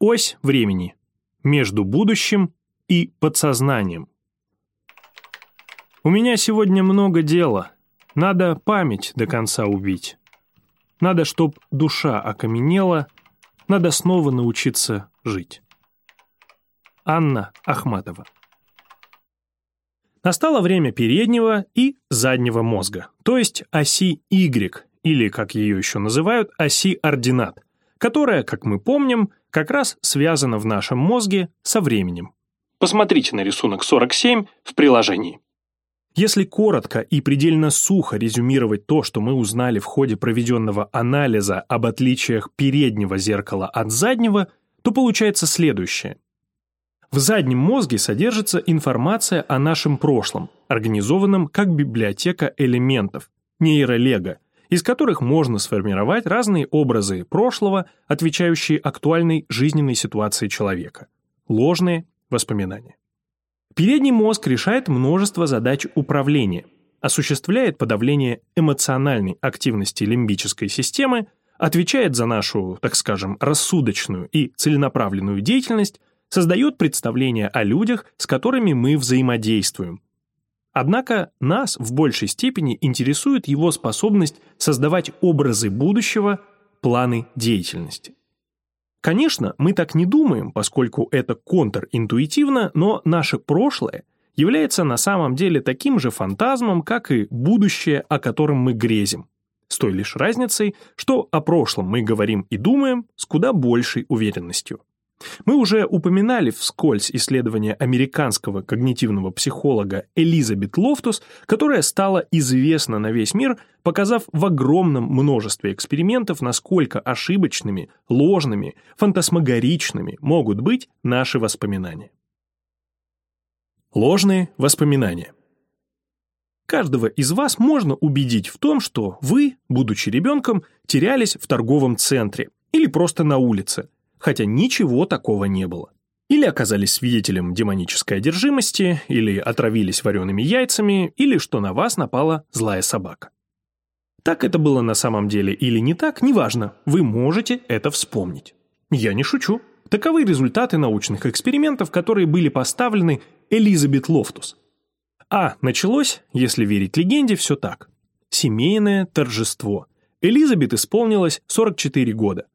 Ось времени между будущим и подсознанием. У меня сегодня много дела. Надо память до конца убить. Надо, чтоб душа окаменела, надо снова научиться жить. Анна Ахматова Настало время переднего и заднего мозга, то есть оси Y, или, как ее еще называют, оси ординат, которая, как мы помним, как раз связана в нашем мозге со временем. Посмотрите на рисунок 47 в приложении. Если коротко и предельно сухо резюмировать то, что мы узнали в ходе проведенного анализа об отличиях переднего зеркала от заднего, то получается следующее. В заднем мозге содержится информация о нашем прошлом, организованном как библиотека элементов, нейролего, из которых можно сформировать разные образы прошлого, отвечающие актуальной жизненной ситуации человека. Ложные воспоминания. Передний мозг решает множество задач управления, осуществляет подавление эмоциональной активности лимбической системы, отвечает за нашу, так скажем, рассудочную и целенаправленную деятельность, создает представление о людях, с которыми мы взаимодействуем, Однако нас в большей степени интересует его способность создавать образы будущего, планы деятельности. Конечно, мы так не думаем, поскольку это контринтуитивно, но наше прошлое является на самом деле таким же фантазмом, как и будущее, о котором мы грезим. С той лишь разницей, что о прошлом мы говорим и думаем с куда большей уверенностью. Мы уже упоминали вскользь исследование американского когнитивного психолога Элизабет Лофтус, которая стала известна на весь мир, показав в огромном множестве экспериментов, насколько ошибочными, ложными, фантасмагоричными могут быть наши воспоминания. Ложные воспоминания. Каждого из вас можно убедить в том, что вы, будучи ребенком, терялись в торговом центре или просто на улице – хотя ничего такого не было. Или оказались свидетелем демонической одержимости, или отравились вареными яйцами, или что на вас напала злая собака. Так это было на самом деле или не так, неважно, вы можете это вспомнить. Я не шучу. Таковы результаты научных экспериментов, которые были поставлены Элизабет Лофтус. А началось, если верить легенде, все так. Семейное торжество. Элизабет исполнилось 44 года.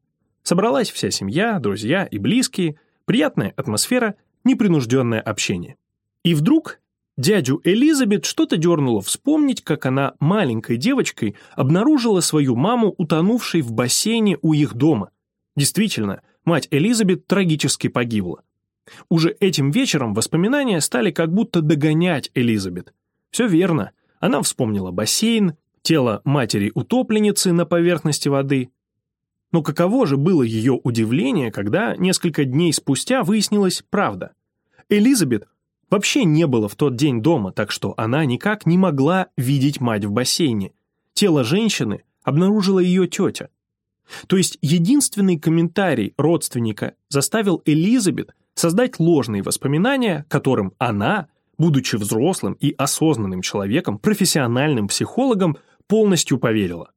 Собралась вся семья, друзья и близкие, приятная атмосфера, непринужденное общение. И вдруг дядю Элизабет что-то дернуло вспомнить, как она маленькой девочкой обнаружила свою маму, утонувшей в бассейне у их дома. Действительно, мать Элизабет трагически погибла. Уже этим вечером воспоминания стали как будто догонять Элизабет. Все верно, она вспомнила бассейн, тело матери-утопленницы на поверхности воды, но каково же было ее удивление, когда несколько дней спустя выяснилась правда. Элизабет вообще не было в тот день дома, так что она никак не могла видеть мать в бассейне. Тело женщины обнаружила ее тетя. То есть единственный комментарий родственника заставил Элизабет создать ложные воспоминания, которым она, будучи взрослым и осознанным человеком, профессиональным психологом, полностью поверила.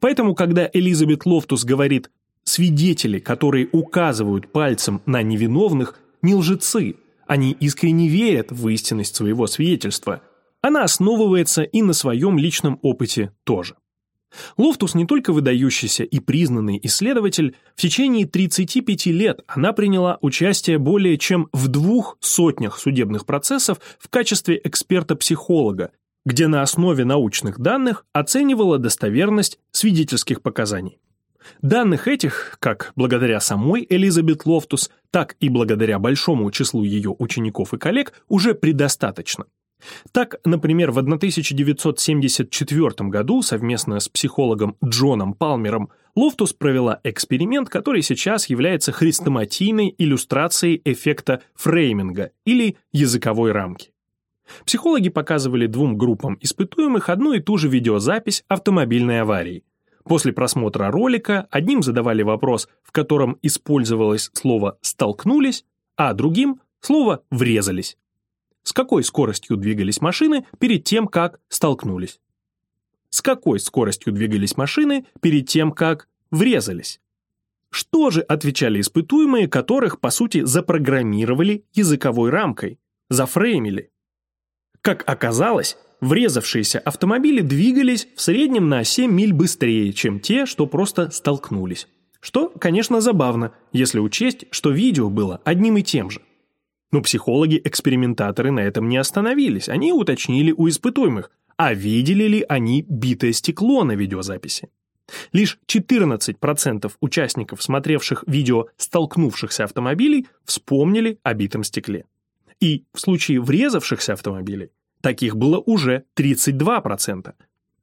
Поэтому, когда Элизабет Лофтус говорит «свидетели, которые указывают пальцем на невиновных, не лжецы, они искренне верят в истинность своего свидетельства», она основывается и на своем личном опыте тоже. Лофтус не только выдающийся и признанный исследователь, в течение 35 лет она приняла участие более чем в двух сотнях судебных процессов в качестве эксперта-психолога где на основе научных данных оценивала достоверность свидетельских показаний. Данных этих, как благодаря самой Элизабет Лофтус, так и благодаря большому числу ее учеников и коллег, уже предостаточно. Так, например, в 1974 году совместно с психологом Джоном Палмером Лофтус провела эксперимент, который сейчас является хрестоматийной иллюстрацией эффекта фрейминга или языковой рамки. Психологи показывали двум группам испытуемых одну и ту же видеозапись автомобильной аварии. После просмотра ролика одним задавали вопрос, в котором использовалось слово «столкнулись», а другим – слово «врезались». С какой скоростью двигались машины перед тем, как столкнулись? С какой скоростью двигались машины перед тем, как врезались? Что же отвечали испытуемые, которых, по сути, запрограммировали языковой рамкой, зафреймили? Как оказалось, врезавшиеся автомобили двигались в среднем на 7 миль быстрее, чем те, что просто столкнулись. Что, конечно, забавно, если учесть, что видео было одним и тем же. Но психологи-экспериментаторы на этом не остановились, они уточнили у испытуемых, а видели ли они битое стекло на видеозаписи. Лишь 14% участников, смотревших видео столкнувшихся автомобилей, вспомнили о битом стекле. И в случае врезавшихся автомобилей таких было уже 32%.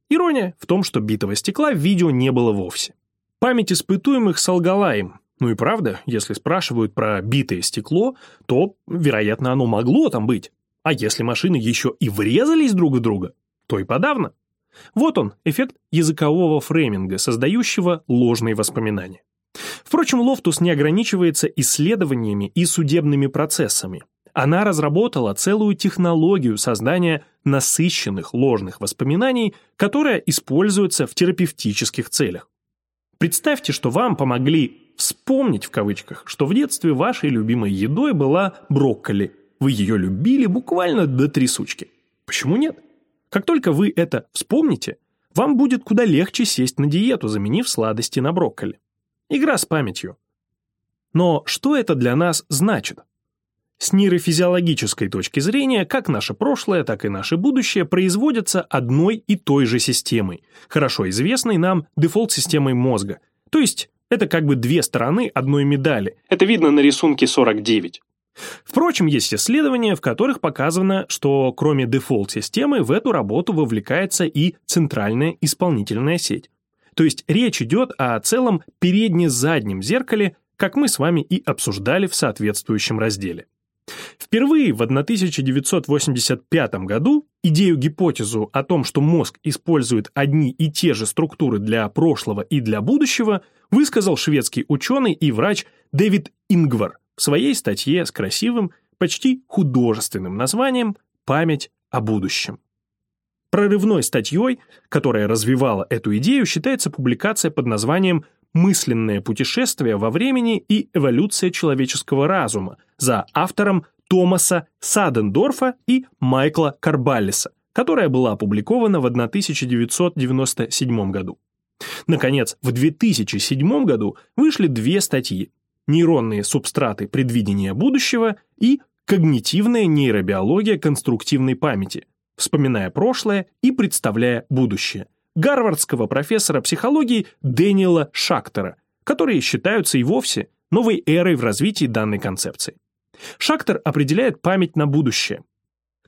Ирония в том, что битого стекла в видео не было вовсе. Память испытуемых солгала им. Ну и правда, если спрашивают про битое стекло, то, вероятно, оно могло там быть. А если машины еще и врезались друг в друга, то и подавно. Вот он, эффект языкового фрейминга, создающего ложные воспоминания. Впрочем, Лофтус не ограничивается исследованиями и судебными процессами. Она разработала целую технологию создания насыщенных ложных воспоминаний, которая используется в терапевтических целях. Представьте, что вам помогли «вспомнить» в кавычках, что в детстве вашей любимой едой была брокколи. Вы ее любили буквально до трясучки. Почему нет? Как только вы это вспомните, вам будет куда легче сесть на диету, заменив сладости на брокколи. Игра с памятью. Но что это для нас значит? С нейрофизиологической точки зрения, как наше прошлое, так и наше будущее производятся одной и той же системой, хорошо известной нам дефолт-системой мозга. То есть это как бы две стороны одной медали. Это видно на рисунке 49. Впрочем, есть исследования, в которых показано, что кроме дефолт-системы в эту работу вовлекается и центральная исполнительная сеть. То есть речь идет о целом передне-заднем зеркале, как мы с вами и обсуждали в соответствующем разделе. Впервые в 1985 году идею-гипотезу о том, что мозг использует одни и те же структуры для прошлого и для будущего, высказал шведский ученый и врач Дэвид Ингвар в своей статье с красивым, почти художественным названием «Память о будущем». Прорывной статьей, которая развивала эту идею, считается публикация под названием «Мысленное путешествие во времени и эволюция человеческого разума» за автором Томаса Садендорфа и Майкла Карбаллиса, которая была опубликована в 1997 году. Наконец, в 2007 году вышли две статьи нейронные субстраты предвидения будущего и когнитивная нейробиология конструктивной памяти, вспоминая прошлое и представляя будущее, гарвардского профессора психологии Дэниела Шактера, которые считаются и вовсе новой эрой в развитии данной концепции. Шактер определяет память на будущее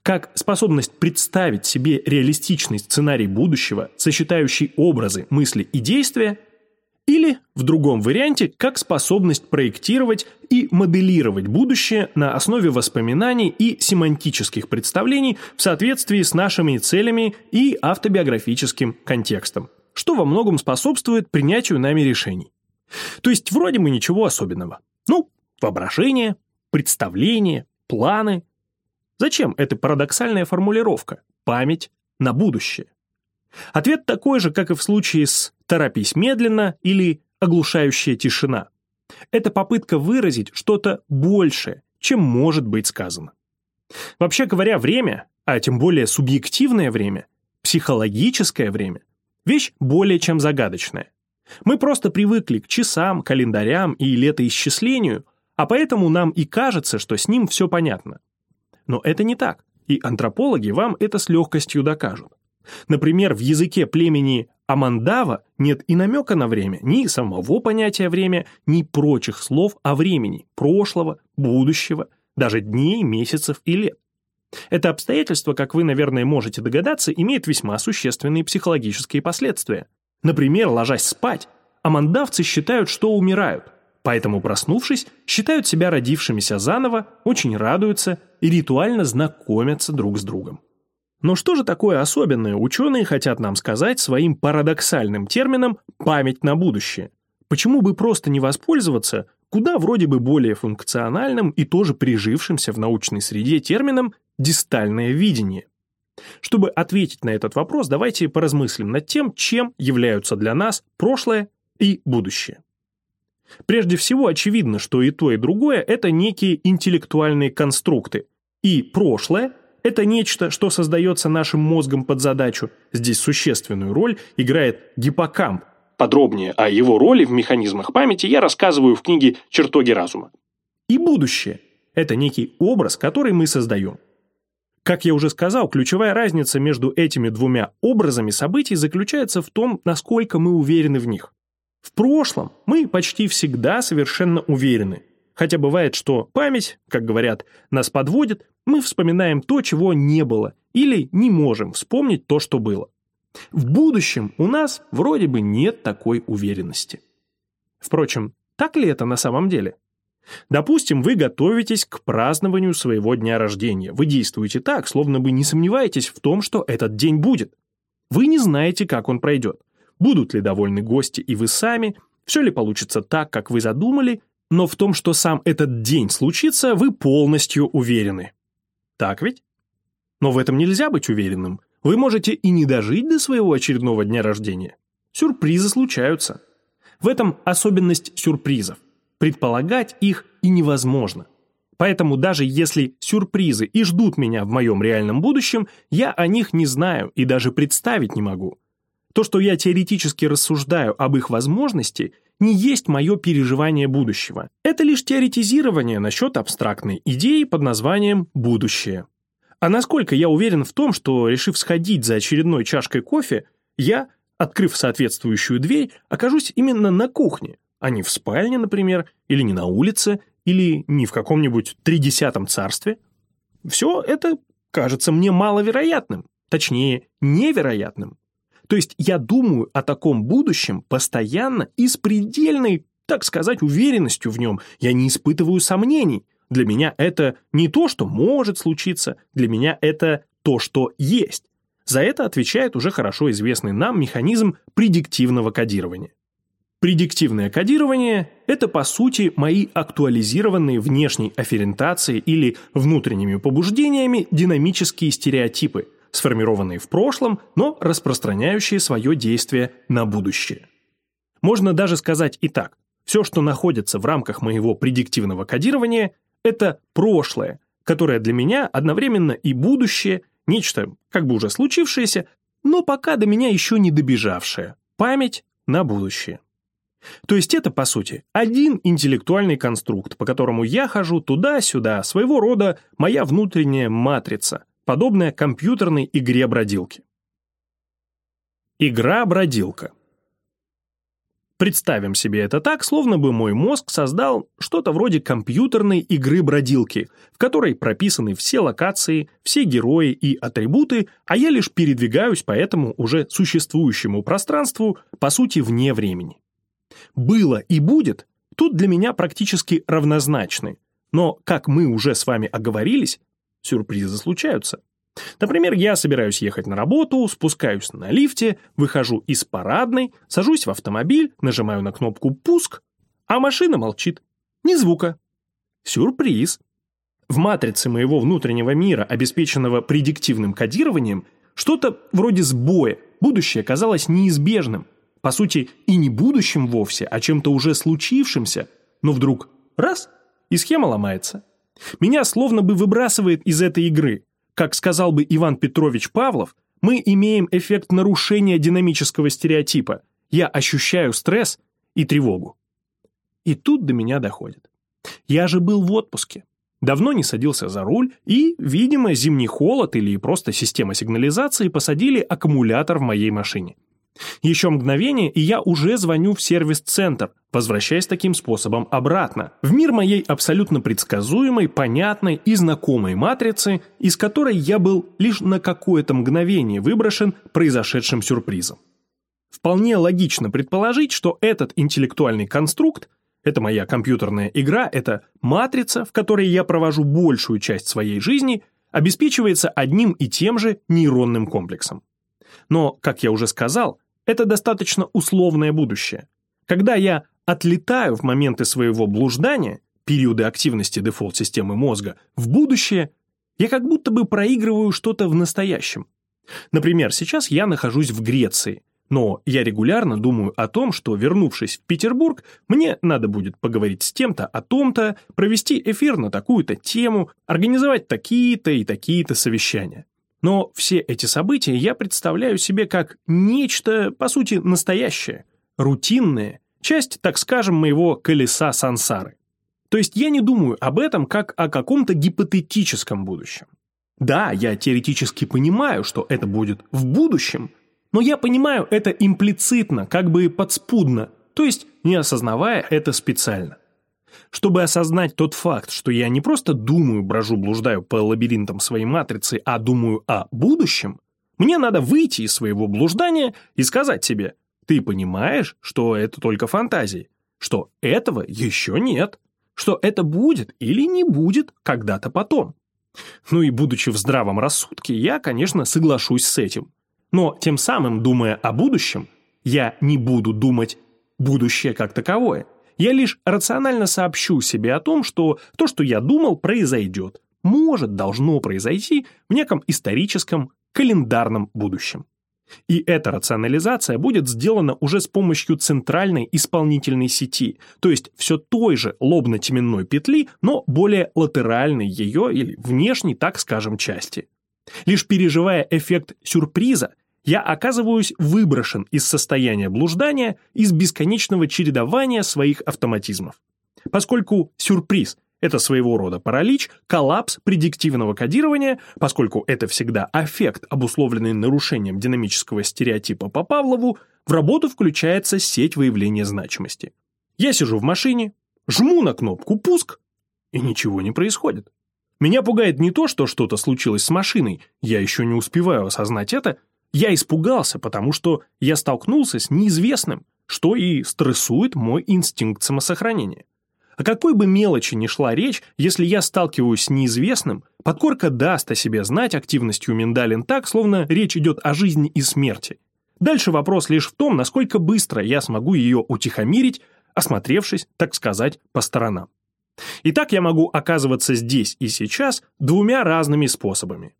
как способность представить себе реалистичный сценарий будущего, сочетающий образы, мысли и действия, или, в другом варианте, как способность проектировать и моделировать будущее на основе воспоминаний и семантических представлений в соответствии с нашими целями и автобиографическим контекстом, что во многом способствует принятию нами решений. То есть вроде бы ничего особенного. Ну, воображение, представление, планы. Зачем эта парадоксальная формулировка «память на будущее»? Ответ такой же, как и в случае с «торопись медленно» или «оглушающая тишина». Это попытка выразить что-то большее, чем может быть сказано. Вообще говоря, время, а тем более субъективное время, психологическое время, вещь более чем загадочная. Мы просто привыкли к часам, календарям и летоисчислению, а поэтому нам и кажется, что с ним все понятно. Но это не так, и антропологи вам это с легкостью докажут. Например, в языке племени Амандава нет и намека на время, ни самого понятия время, ни прочих слов о времени, прошлого, будущего, даже дней, месяцев и лет. Это обстоятельство, как вы, наверное, можете догадаться, имеет весьма существенные психологические последствия. Например, ложась спать, амандавцы считают, что умирают, поэтому, проснувшись, считают себя родившимися заново, очень радуются и ритуально знакомятся друг с другом. Но что же такое особенное ученые хотят нам сказать своим парадоксальным термином «память на будущее»? Почему бы просто не воспользоваться куда вроде бы более функциональным и тоже прижившимся в научной среде термином «дистальное видение»? Чтобы ответить на этот вопрос, давайте поразмыслим над тем, чем являются для нас прошлое и будущее. Прежде всего, очевидно, что и то, и другое – это некие интеллектуальные конструкты. И прошлое – это нечто, что создается нашим мозгом под задачу. Здесь существенную роль играет гиппокамп. Подробнее о его роли в механизмах памяти я рассказываю в книге «Чертоги разума». И будущее – это некий образ, который мы создаем. Как я уже сказал, ключевая разница между этими двумя образами событий заключается в том, насколько мы уверены в них. В прошлом мы почти всегда совершенно уверены. Хотя бывает, что память, как говорят, нас подводит, мы вспоминаем то, чего не было, или не можем вспомнить то, что было. В будущем у нас вроде бы нет такой уверенности. Впрочем, так ли это на самом деле? Допустим, вы готовитесь к празднованию своего дня рождения. Вы действуете так, словно бы не сомневаетесь в том, что этот день будет. Вы не знаете, как он пройдет будут ли довольны гости и вы сами, все ли получится так, как вы задумали, но в том, что сам этот день случится, вы полностью уверены. Так ведь? Но в этом нельзя быть уверенным. Вы можете и не дожить до своего очередного дня рождения. Сюрпризы случаются. В этом особенность сюрпризов. Предполагать их и невозможно. Поэтому даже если сюрпризы и ждут меня в моем реальном будущем, я о них не знаю и даже представить не могу. То, что я теоретически рассуждаю об их возможности, не есть мое переживание будущего. Это лишь теоретизирование насчет абстрактной идеи под названием «будущее». А насколько я уверен в том, что, решив сходить за очередной чашкой кофе, я, открыв соответствующую дверь, окажусь именно на кухне, а не в спальне, например, или не на улице, или не в каком-нибудь тридесятом царстве? Все это кажется мне маловероятным, точнее, невероятным. То есть я думаю о таком будущем постоянно и с предельной, так сказать, уверенностью в нем. Я не испытываю сомнений. Для меня это не то, что может случиться, для меня это то, что есть. За это отвечает уже хорошо известный нам механизм предиктивного кодирования. Предиктивное кодирование – это, по сути, мои актуализированные внешней афферентацией или внутренними побуждениями динамические стереотипы – сформированные в прошлом, но распространяющие свое действие на будущее. Можно даже сказать и так. Все, что находится в рамках моего предиктивного кодирования, это прошлое, которое для меня одновременно и будущее, нечто как бы уже случившееся, но пока до меня еще не добежавшее. Память на будущее. То есть это, по сути, один интеллектуальный конструкт, по которому я хожу туда-сюда, своего рода моя внутренняя матрица, подобная компьютерной игре-бродилки. Игра-бродилка. Представим себе это так, словно бы мой мозг создал что-то вроде компьютерной игры-бродилки, в которой прописаны все локации, все герои и атрибуты, а я лишь передвигаюсь по этому уже существующему пространству, по сути, вне времени. «Было» и «будет» тут для меня практически равнозначны, но, как мы уже с вами оговорились, сюрпризы случаются. Например, я собираюсь ехать на работу, спускаюсь на лифте, выхожу из парадной, сажусь в автомобиль, нажимаю на кнопку «Пуск», а машина молчит. Ни звука. Сюрприз. В матрице моего внутреннего мира, обеспеченного предиктивным кодированием, что-то вроде сбоя, будущее казалось неизбежным. По сути, и не будущим вовсе, а чем-то уже случившимся. Но вдруг раз – и схема ломается. Меня словно бы выбрасывает из этой игры. Как сказал бы Иван Петрович Павлов, мы имеем эффект нарушения динамического стереотипа. Я ощущаю стресс и тревогу. И тут до меня доходит. Я же был в отпуске. Давно не садился за руль, и, видимо, зимний холод или просто система сигнализации посадили аккумулятор в моей машине. Еще мгновение, и я уже звоню в сервис-центр, возвращаясь таким способом обратно, в мир моей абсолютно предсказуемой, понятной и знакомой матрицы, из которой я был лишь на какое-то мгновение выброшен произошедшим сюрпризом. Вполне логично предположить, что этот интеллектуальный конструкт это моя компьютерная игра, это матрица, в которой я провожу большую часть своей жизни, обеспечивается одним и тем же нейронным комплексом. Но, как я уже сказал, это достаточно условное будущее. Когда я отлетаю в моменты своего блуждания, периоды активности дефолт-системы мозга, в будущее, я как будто бы проигрываю что-то в настоящем. Например, сейчас я нахожусь в Греции, Но я регулярно думаю о том, что, вернувшись в Петербург, мне надо будет поговорить с тем-то о том-то, провести эфир на такую-то тему, организовать такие-то и такие-то совещания. Но все эти события я представляю себе как нечто, по сути, настоящее, рутинное, часть, так скажем, моего колеса сансары. То есть я не думаю об этом как о каком-то гипотетическом будущем. Да, я теоретически понимаю, что это будет в будущем, но я понимаю это имплицитно, как бы подспудно, то есть не осознавая это специально. Чтобы осознать тот факт, что я не просто думаю, брожу, блуждаю по лабиринтам своей матрицы, а думаю о будущем, мне надо выйти из своего блуждания и сказать себе, ты понимаешь, что это только фантазии, что этого еще нет, что это будет или не будет когда-то потом. Ну и будучи в здравом рассудке, я, конечно, соглашусь с этим. Но тем самым, думая о будущем, я не буду думать будущее как таковое. Я лишь рационально сообщу себе о том, что то, что я думал, произойдет, может, должно произойти в неком историческом календарном будущем. И эта рационализация будет сделана уже с помощью центральной исполнительной сети, то есть все той же лобно-теменной петли, но более латеральной ее или внешней, так скажем, части. Лишь переживая эффект сюрприза, я оказываюсь выброшен из состояния блуждания, из бесконечного чередования своих автоматизмов. Поскольку сюрприз – это своего рода паралич, коллапс предиктивного кодирования, поскольку это всегда аффект, обусловленный нарушением динамического стереотипа по Павлову, в работу включается сеть выявления значимости. Я сижу в машине, жму на кнопку «Пуск», и ничего не происходит. Меня пугает не то, что что-то случилось с машиной, я еще не успеваю осознать это, я испугался, потому что я столкнулся с неизвестным, что и стрессует мой инстинкт самосохранения. О какой бы мелочи ни шла речь, если я сталкиваюсь с неизвестным, подкорка даст о себе знать активностью миндалин так, словно речь идет о жизни и смерти. Дальше вопрос лишь в том, насколько быстро я смогу ее утихомирить, осмотревшись, так сказать, по сторонам. Итак, я могу оказываться здесь и сейчас двумя разными способами.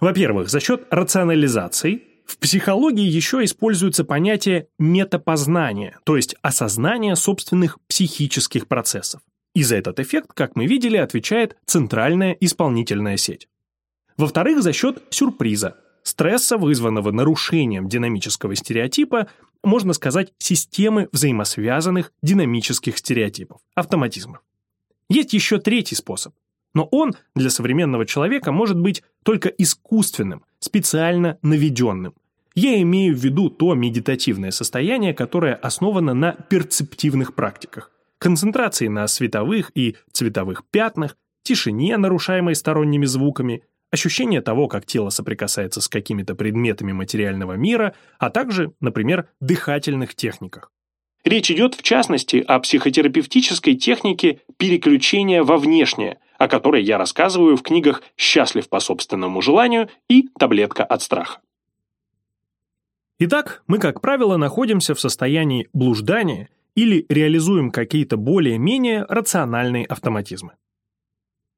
Во-первых, за счет рационализации, в психологии еще используется понятие метапознания, то есть осознание собственных психических процессов. И за этот эффект, как мы видели, отвечает центральная исполнительная сеть. Во-вторых, за счет сюрприза, стресса, вызванного нарушением динамического стереотипа, можно сказать, системы взаимосвязанных динамических стереотипов, автоматизмов. Есть еще третий способ но он для современного человека может быть только искусственным, специально наведенным. Я имею в виду то медитативное состояние, которое основано на перцептивных практиках, концентрации на световых и цветовых пятнах, тишине, нарушаемой сторонними звуками, ощущение того, как тело соприкасается с какими-то предметами материального мира, а также, например, дыхательных техниках. Речь идет, в частности, о психотерапевтической технике переключения во внешнее – о которой я рассказываю в книгах «Счастлив по собственному желанию» и «Таблетка от страха». Итак, мы, как правило, находимся в состоянии блуждания или реализуем какие-то более-менее рациональные автоматизмы.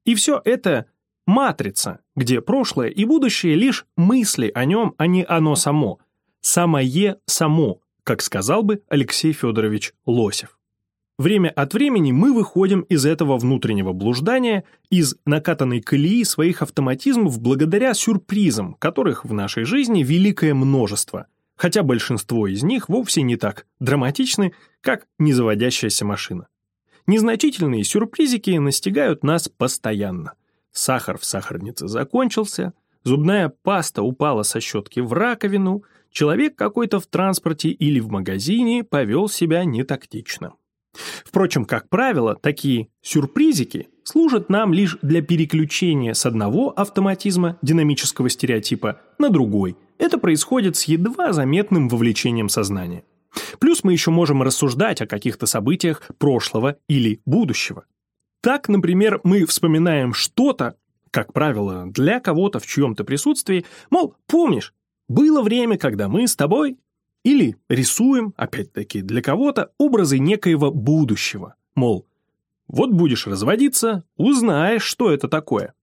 И все это матрица, где прошлое и будущее лишь мысли о нем, а не оно само, самое само, как сказал бы Алексей Федорович Лосев. Время от времени мы выходим из этого внутреннего блуждания, из накатанной колеи своих автоматизмов благодаря сюрпризам, которых в нашей жизни великое множество, хотя большинство из них вовсе не так драматичны, как незаводящаяся машина. Незначительные сюрпризики настигают нас постоянно. Сахар в сахарнице закончился, зубная паста упала со щетки в раковину, человек какой-то в транспорте или в магазине повел себя нетактично. Впрочем, как правило, такие сюрпризики служат нам лишь для переключения с одного автоматизма динамического стереотипа на другой. Это происходит с едва заметным вовлечением сознания. Плюс мы еще можем рассуждать о каких-то событиях прошлого или будущего. Так, например, мы вспоминаем что-то, как правило, для кого-то в чьем-то присутствии, мол, помнишь, было время, когда мы с тобой или рисуем, опять-таки для кого-то, образы некоего будущего. Мол, вот будешь разводиться, узнаешь, что это такое.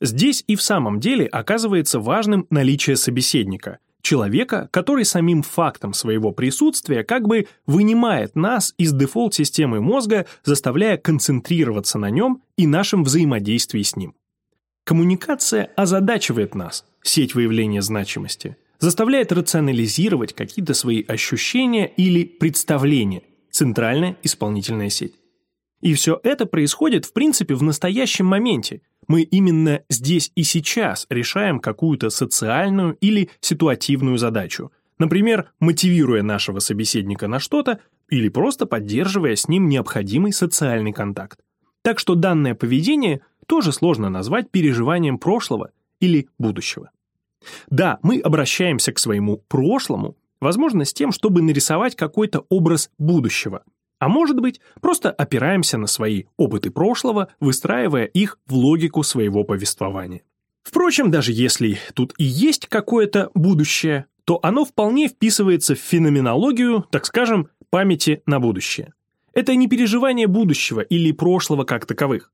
Здесь и в самом деле оказывается важным наличие собеседника, человека, который самим фактом своего присутствия как бы вынимает нас из дефолт-системы мозга, заставляя концентрироваться на нем и нашем взаимодействии с ним. Коммуникация озадачивает нас, сеть выявления значимости, заставляет рационализировать какие-то свои ощущения или представления, центральная исполнительная сеть. И все это происходит, в принципе, в настоящем моменте. Мы именно здесь и сейчас решаем какую-то социальную или ситуативную задачу, например, мотивируя нашего собеседника на что-то или просто поддерживая с ним необходимый социальный контакт. Так что данное поведение тоже сложно назвать переживанием прошлого или будущего. Да, мы обращаемся к своему прошлому, возможно, с тем, чтобы нарисовать какой-то образ будущего – а может быть, просто опираемся на свои опыты прошлого, выстраивая их в логику своего повествования. Впрочем, даже если тут и есть какое-то будущее, то оно вполне вписывается в феноменологию, так скажем, памяти на будущее. Это не переживание будущего или прошлого как таковых.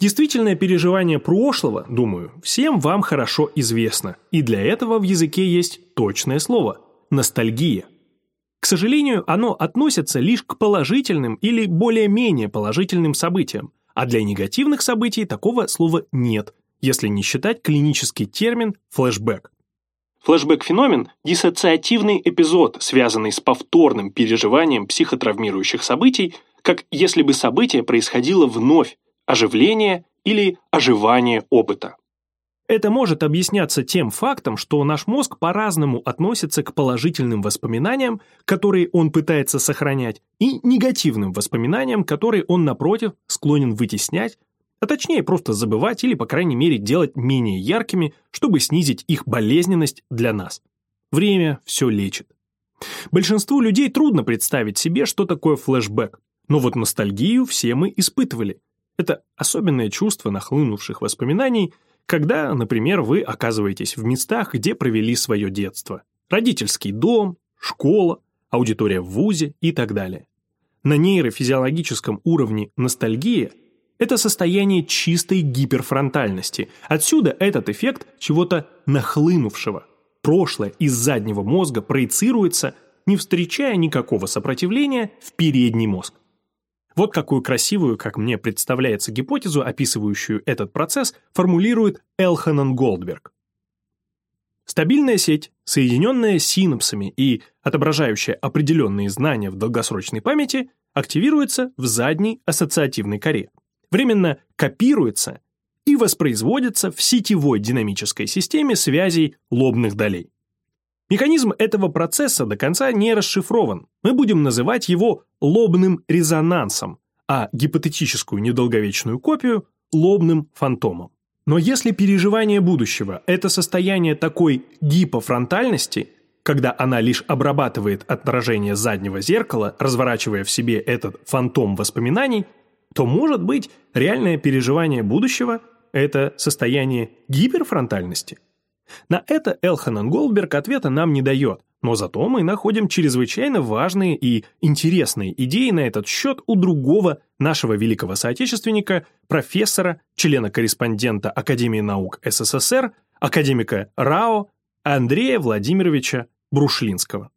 Действительное переживание прошлого, думаю, всем вам хорошо известно, и для этого в языке есть точное слово – ностальгия – к сожалению, оно относится лишь к положительным или более-менее положительным событиям, а для негативных событий такого слова нет, если не считать клинический термин флешбэк. Флэшбэк-феномен – диссоциативный эпизод, связанный с повторным переживанием психотравмирующих событий, как если бы событие происходило вновь, оживление или оживание опыта. Это может объясняться тем фактом, что наш мозг по-разному относится к положительным воспоминаниям, которые он пытается сохранять, и негативным воспоминаниям, которые он, напротив, склонен вытеснять, а точнее просто забывать или, по крайней мере, делать менее яркими, чтобы снизить их болезненность для нас. Время все лечит. Большинству людей трудно представить себе, что такое флешбэк, но вот ностальгию все мы испытывали. Это особенное чувство нахлынувших воспоминаний – когда, например, вы оказываетесь в местах, где провели свое детство. Родительский дом, школа, аудитория в ВУЗе и так далее. На нейрофизиологическом уровне ностальгия – это состояние чистой гиперфронтальности. Отсюда этот эффект чего-то нахлынувшего. Прошлое из заднего мозга проецируется, не встречая никакого сопротивления, в передний мозг. Вот какую красивую, как мне представляется, гипотезу, описывающую этот процесс, формулирует Элханан Голдберг. Стабильная сеть, соединенная синапсами и отображающая определенные знания в долгосрочной памяти, активируется в задней ассоциативной коре, временно копируется и воспроизводится в сетевой динамической системе связей лобных долей. Механизм этого процесса до конца не расшифрован. Мы будем называть его лобным резонансом, а гипотетическую недолговечную копию – лобным фантомом. Но если переживание будущего – это состояние такой гипофронтальности, когда она лишь обрабатывает отражение заднего зеркала, разворачивая в себе этот фантом воспоминаний, то, может быть, реальное переживание будущего – это состояние гиперфронтальности – на это Элханан Голдберг ответа нам не дает, но зато мы находим чрезвычайно важные и интересные идеи на этот счет у другого нашего великого соотечественника, профессора, члена-корреспондента Академии наук СССР, академика РАО Андрея Владимировича Брушлинского.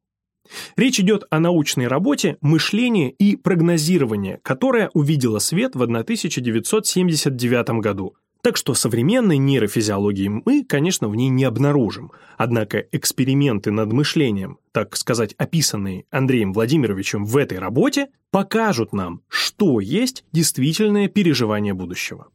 Речь идет о научной работе «Мышление и прогнозирование», которая увидела свет в 1979 году – так что современной нейрофизиологии мы, конечно, в ней не обнаружим. Однако эксперименты над мышлением, так сказать, описанные Андреем Владимировичем в этой работе, покажут нам, что есть действительное переживание будущего.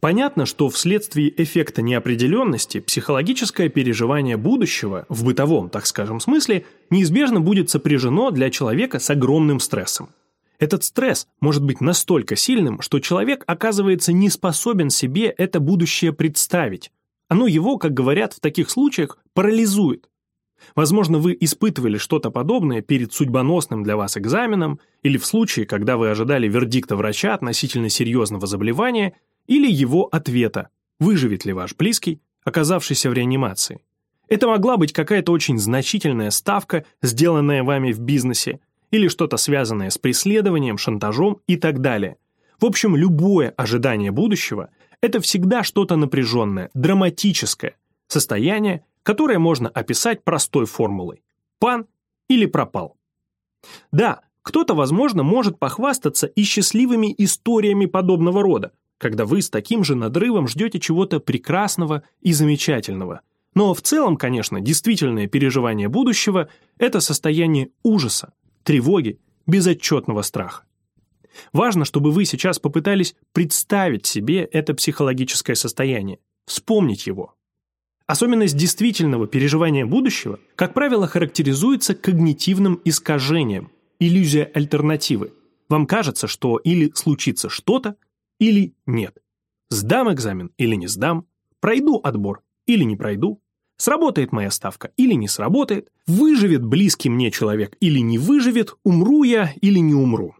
Понятно, что вследствие эффекта неопределенности психологическое переживание будущего в бытовом, так скажем, смысле неизбежно будет сопряжено для человека с огромным стрессом. Этот стресс может быть настолько сильным, что человек оказывается не способен себе это будущее представить. Оно его, как говорят в таких случаях, парализует. Возможно, вы испытывали что-то подобное перед судьбоносным для вас экзаменом или в случае, когда вы ожидали вердикта врача относительно серьезного заболевания или его ответа, выживет ли ваш близкий, оказавшийся в реанимации. Это могла быть какая-то очень значительная ставка, сделанная вами в бизнесе, или что-то связанное с преследованием, шантажом и так далее. В общем, любое ожидание будущего – это всегда что-то напряженное, драматическое, состояние, которое можно описать простой формулой «пан» или «пропал». Да, кто-то, возможно, может похвастаться и счастливыми историями подобного рода, когда вы с таким же надрывом ждете чего-то прекрасного и замечательного. Но в целом, конечно, действительное переживание будущего – это состояние ужаса, тревоги, безотчетного страха. Важно, чтобы вы сейчас попытались представить себе это психологическое состояние, вспомнить его. Особенность действительного переживания будущего, как правило, характеризуется когнитивным искажением, иллюзия альтернативы. Вам кажется, что или случится что-то, или нет. Сдам экзамен или не сдам, пройду отбор или не пройду, сработает моя ставка или не сработает, выживет близкий мне человек или не выживет, умру я или не умру.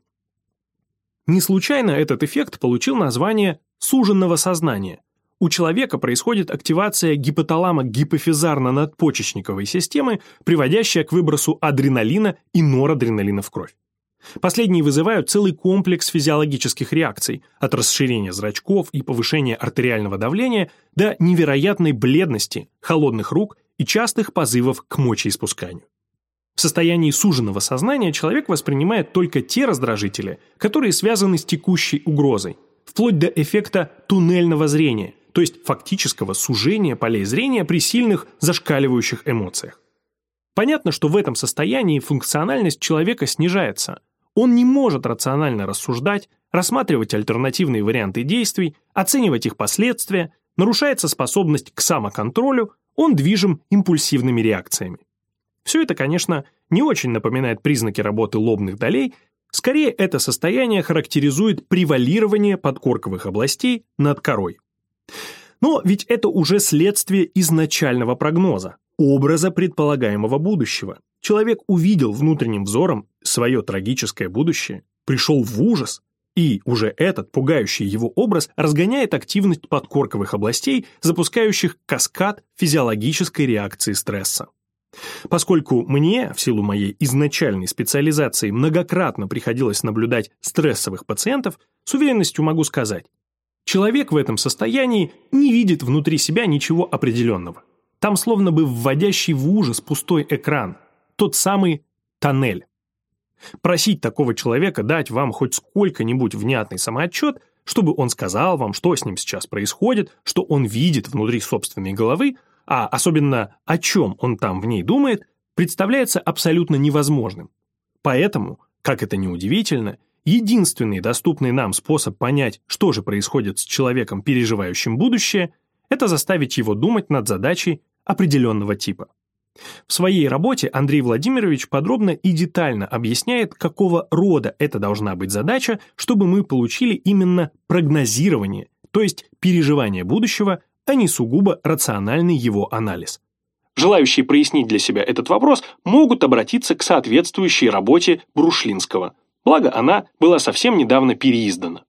Не случайно этот эффект получил название суженного сознания. У человека происходит активация гипоталамо-гипофизарно-надпочечниковой системы, приводящая к выбросу адреналина и норадреналина в кровь. Последние вызывают целый комплекс физиологических реакций, от расширения зрачков и повышения артериального давления до невероятной бледности, холодных рук и частых позывов к мочеиспусканию. В состоянии суженного сознания человек воспринимает только те раздражители, которые связаны с текущей угрозой, вплоть до эффекта туннельного зрения, то есть фактического сужения полей зрения при сильных зашкаливающих эмоциях. Понятно, что в этом состоянии функциональность человека снижается. Он не может рационально рассуждать, рассматривать альтернативные варианты действий, оценивать их последствия, нарушается способность к самоконтролю, он движим импульсивными реакциями. Все это, конечно, не очень напоминает признаки работы лобных долей, скорее это состояние характеризует превалирование подкорковых областей над корой. Но ведь это уже следствие изначального прогноза, образа предполагаемого будущего. Человек увидел внутренним взором свое трагическое будущее, пришел в ужас, и уже этот пугающий его образ разгоняет активность подкорковых областей, запускающих каскад физиологической реакции стресса. Поскольку мне, в силу моей изначальной специализации, многократно приходилось наблюдать стрессовых пациентов, с уверенностью могу сказать, человек в этом состоянии не видит внутри себя ничего определенного. Там словно бы вводящий в ужас пустой экран, тот самый тоннель. Просить такого человека дать вам хоть сколько-нибудь внятный самоотчет, чтобы он сказал вам, что с ним сейчас происходит, что он видит внутри собственной головы, а особенно о чем он там в ней думает, представляется абсолютно невозможным. Поэтому, как это ни удивительно, единственный доступный нам способ понять, что же происходит с человеком, переживающим будущее, это заставить его думать над задачей определенного типа. В своей работе Андрей Владимирович подробно и детально объясняет, какого рода это должна быть задача, чтобы мы получили именно прогнозирование, то есть переживание будущего а не сугубо рациональный его анализ. Желающие прояснить для себя этот вопрос могут обратиться к соответствующей работе Брушлинского, благо она была совсем недавно переиздана.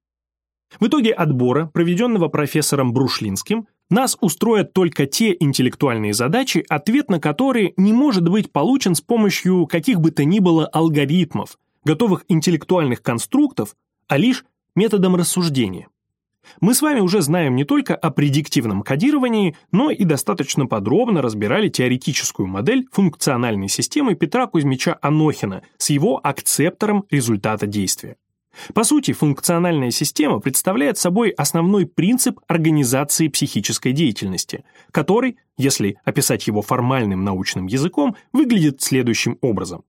В итоге отбора, проведенного профессором Брушлинским, нас устроят только те интеллектуальные задачи, ответ на которые не может быть получен с помощью каких бы то ни было алгоритмов, готовых интеллектуальных конструктов, а лишь методом рассуждения. Мы с вами уже знаем не только о предиктивном кодировании, но и достаточно подробно разбирали теоретическую модель функциональной системы Петра Кузьмича Анохина с его акцептором результата действия. По сути, функциональная система представляет собой основной принцип организации психической деятельности, который, если описать его формальным научным языком, выглядит следующим образом.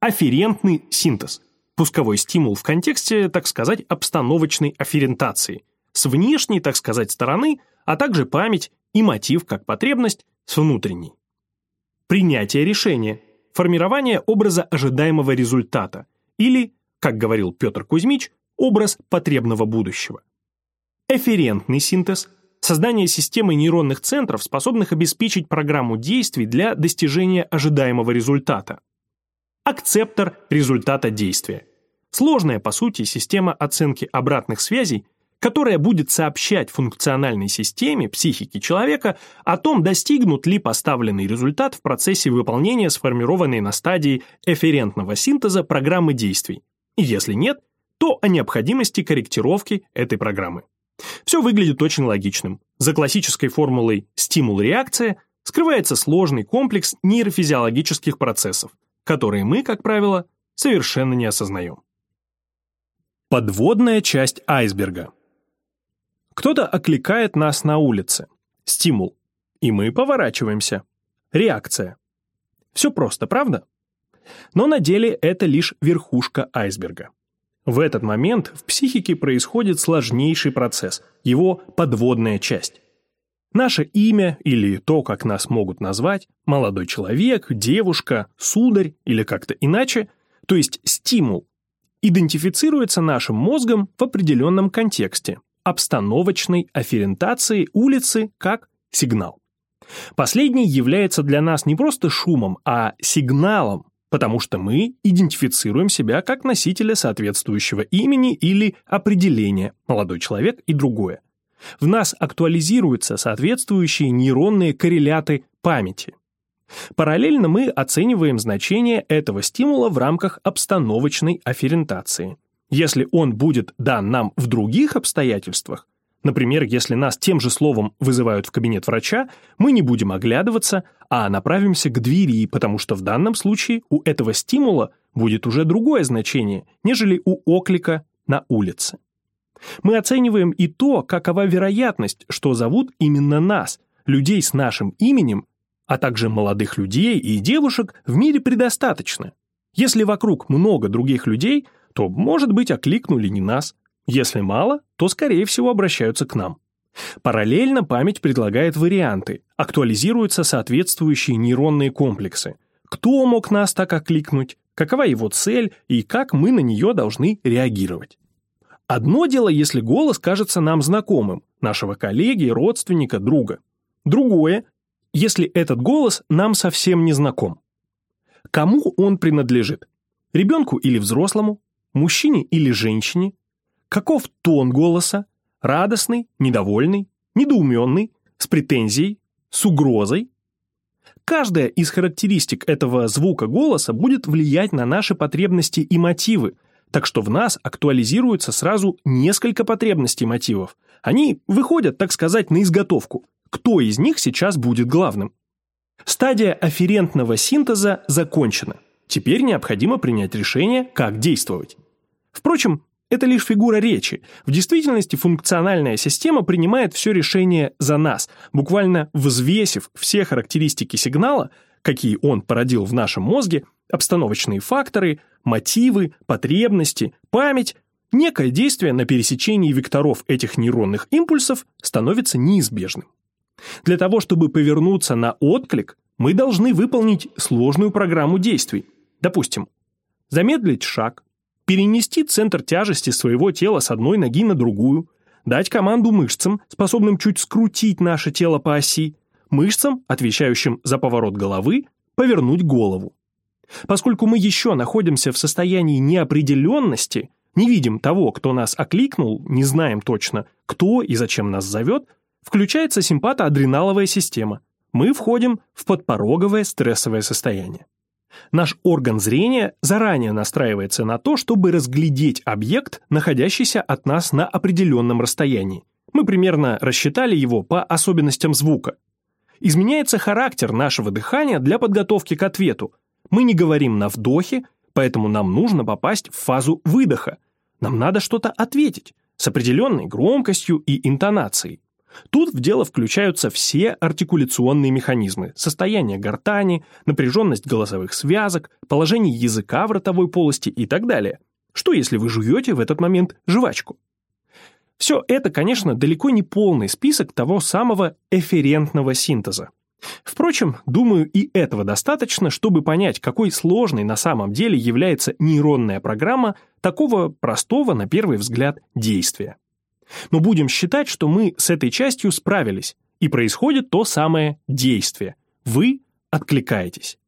Афферентный синтез – пусковой стимул в контексте, так сказать, обстановочной афферентации – с внешней, так сказать, стороны, а также память и мотив как потребность с внутренней. Принятие решения, формирование образа ожидаемого результата или, как говорил Петр Кузьмич, образ потребного будущего. Эферентный синтез – создание системы нейронных центров, способных обеспечить программу действий для достижения ожидаемого результата. Акцептор результата действия. Сложная, по сути, система оценки обратных связей, которая будет сообщать функциональной системе психики человека о том, достигнут ли поставленный результат в процессе выполнения сформированной на стадии эферентного синтеза программы действий. Если нет, то о необходимости корректировки этой программы. Все выглядит очень логичным. За классической формулой стимул-реакция скрывается сложный комплекс нейрофизиологических процессов, которые мы, как правило, совершенно не осознаем. Подводная часть айсберга. Кто-то окликает нас на улице. Стимул. И мы поворачиваемся. Реакция. Все просто, правда? Но на деле это лишь верхушка айсберга. В этот момент в психике происходит сложнейший процесс, его подводная часть. Наше имя или то, как нас могут назвать, молодой человек, девушка, сударь или как-то иначе, то есть стимул, идентифицируется нашим мозгом в определенном контексте, обстановочной афферентации улицы как сигнал. Последний является для нас не просто шумом, а сигналом, потому что мы идентифицируем себя как носителя соответствующего имени или определения «молодой человек» и другое. В нас актуализируются соответствующие нейронные корреляты памяти. Параллельно мы оцениваем значение этого стимула в рамках обстановочной афферентации. Если он будет дан нам в других обстоятельствах, например, если нас тем же словом вызывают в кабинет врача, мы не будем оглядываться, а направимся к двери, потому что в данном случае у этого стимула будет уже другое значение, нежели у оклика на улице. Мы оцениваем и то, какова вероятность, что зовут именно нас, людей с нашим именем, а также молодых людей и девушек в мире предостаточно. Если вокруг много других людей, то, может быть, окликнули не нас. Если мало, то, скорее всего, обращаются к нам. Параллельно память предлагает варианты, актуализируются соответствующие нейронные комплексы. Кто мог нас так окликнуть, какова его цель и как мы на нее должны реагировать. Одно дело, если голос кажется нам знакомым, нашего коллеги, родственника, друга. Другое, если этот голос нам совсем не знаком. Кому он принадлежит? Ребенку или взрослому? Мужчине или женщине? Каков тон голоса? Радостный, недовольный, недоуменный, с претензией, с угрозой? Каждая из характеристик этого звука голоса будет влиять на наши потребности и мотивы, так что в нас актуализируется сразу несколько потребностей мотивов. Они выходят, так сказать, на изготовку. Кто из них сейчас будет главным? Стадия афферентного синтеза закончена. Теперь необходимо принять решение, как действовать. Впрочем, это лишь фигура речи. В действительности функциональная система принимает все решение за нас, буквально взвесив все характеристики сигнала, какие он породил в нашем мозге, обстановочные факторы, мотивы, потребности, память, некое действие на пересечении векторов этих нейронных импульсов становится неизбежным. Для того, чтобы повернуться на отклик, мы должны выполнить сложную программу действий. Допустим, замедлить шаг, перенести центр тяжести своего тела с одной ноги на другую, дать команду мышцам, способным чуть скрутить наше тело по оси, мышцам, отвечающим за поворот головы, повернуть голову. Поскольку мы еще находимся в состоянии неопределенности, не видим того, кто нас окликнул, не знаем точно, кто и зачем нас зовет, включается симпатоадреналовая система. Мы входим в подпороговое стрессовое состояние. Наш орган зрения заранее настраивается на то, чтобы разглядеть объект, находящийся от нас на определенном расстоянии. Мы примерно рассчитали его по особенностям звука. Изменяется характер нашего дыхания для подготовки к ответу. Мы не говорим на вдохе, поэтому нам нужно попасть в фазу выдоха. Нам надо что-то ответить с определенной громкостью и интонацией. Тут в дело включаются все артикуляционные механизмы, состояние гортани, напряженность голосовых связок, положение языка в ротовой полости и так далее. Что если вы жуете в этот момент жвачку? Все это, конечно, далеко не полный список того самого эферентного синтеза. Впрочем, думаю, и этого достаточно, чтобы понять, какой сложной на самом деле является нейронная программа такого простого, на первый взгляд, действия. Но будем считать, что мы с этой частью справились, и происходит то самое действие. Вы откликаетесь.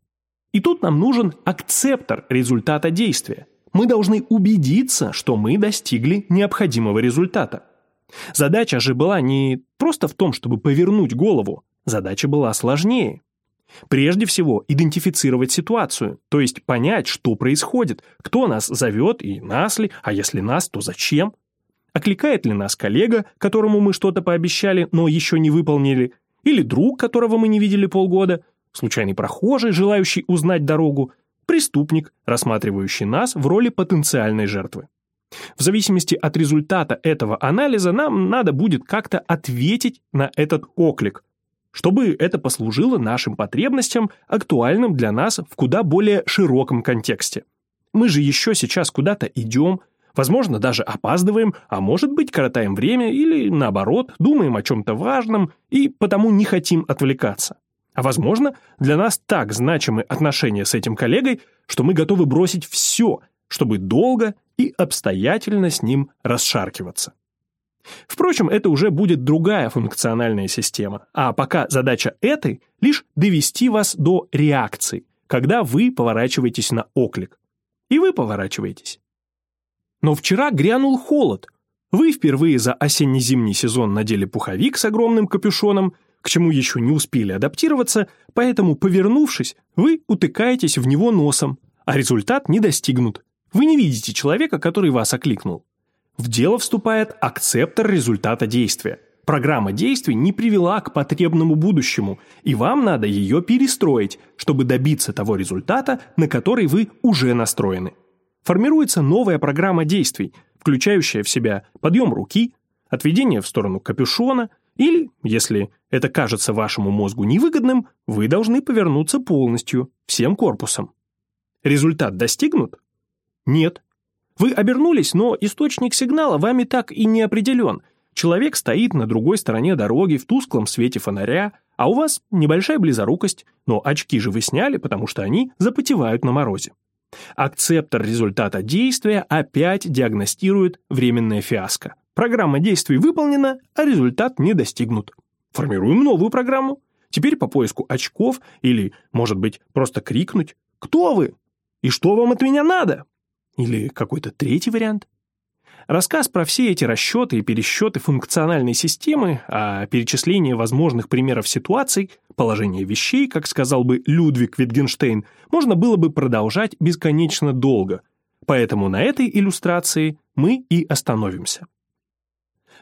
И тут нам нужен акцептор результата действия. Мы должны убедиться, что мы достигли необходимого результата. Задача же была не просто в том, чтобы повернуть голову, задача была сложнее. Прежде всего, идентифицировать ситуацию, то есть понять, что происходит, кто нас зовет и нас ли, а если нас, то зачем – Окликает ли нас коллега, которому мы что-то пообещали, но еще не выполнили, или друг, которого мы не видели полгода, случайный прохожий, желающий узнать дорогу, преступник, рассматривающий нас в роли потенциальной жертвы. В зависимости от результата этого анализа нам надо будет как-то ответить на этот оклик, чтобы это послужило нашим потребностям, актуальным для нас в куда более широком контексте. Мы же еще сейчас куда-то идем, возможно, даже опаздываем, а может быть, коротаем время или, наоборот, думаем о чем-то важном и потому не хотим отвлекаться. А возможно, для нас так значимы отношения с этим коллегой, что мы готовы бросить все, чтобы долго и обстоятельно с ним расшаркиваться. Впрочем, это уже будет другая функциональная система, а пока задача этой – лишь довести вас до реакции, когда вы поворачиваетесь на оклик. И вы поворачиваетесь. Но вчера грянул холод. Вы впервые за осенне-зимний сезон надели пуховик с огромным капюшоном, к чему еще не успели адаптироваться, поэтому, повернувшись, вы утыкаетесь в него носом, а результат не достигнут. Вы не видите человека, который вас окликнул. В дело вступает акцептор результата действия. Программа действий не привела к потребному будущему, и вам надо ее перестроить, чтобы добиться того результата, на который вы уже настроены. Формируется новая программа действий, включающая в себя подъем руки, отведение в сторону капюшона, или, если это кажется вашему мозгу невыгодным, вы должны повернуться полностью, всем корпусом. Результат достигнут? Нет. Вы обернулись, но источник сигнала вами так и не определен. Человек стоит на другой стороне дороги в тусклом свете фонаря, а у вас небольшая близорукость, но очки же вы сняли, потому что они запотевают на морозе. Акцептор результата действия опять диагностирует временное фиаско. Программа действий выполнена, а результат не достигнут. Формируем новую программу. Теперь по поиску очков или, может быть, просто крикнуть «Кто вы? И что вам от меня надо?» Или какой-то третий вариант? Рассказ про все эти расчеты и пересчеты функциональной системы, а перечисление возможных примеров ситуаций, положение вещей, как сказал бы Людвиг Витгенштейн, можно было бы продолжать бесконечно долго. Поэтому на этой иллюстрации мы и остановимся.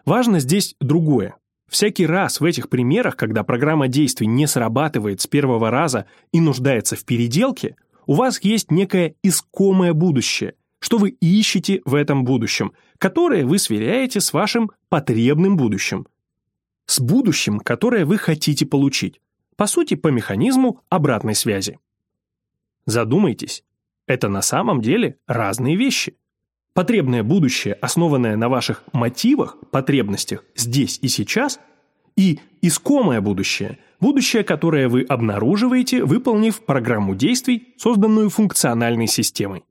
Важно здесь другое. Всякий раз в этих примерах, когда программа действий не срабатывает с первого раза и нуждается в переделке, у вас есть некое искомое будущее – что вы ищете в этом будущем, которое вы сверяете с вашим потребным будущим. С будущим, которое вы хотите получить. По сути, по механизму обратной связи. Задумайтесь, это на самом деле разные вещи. Потребное будущее, основанное на ваших мотивах, потребностях здесь и сейчас, и искомое будущее, будущее, которое вы обнаруживаете, выполнив программу действий, созданную функциональной системой.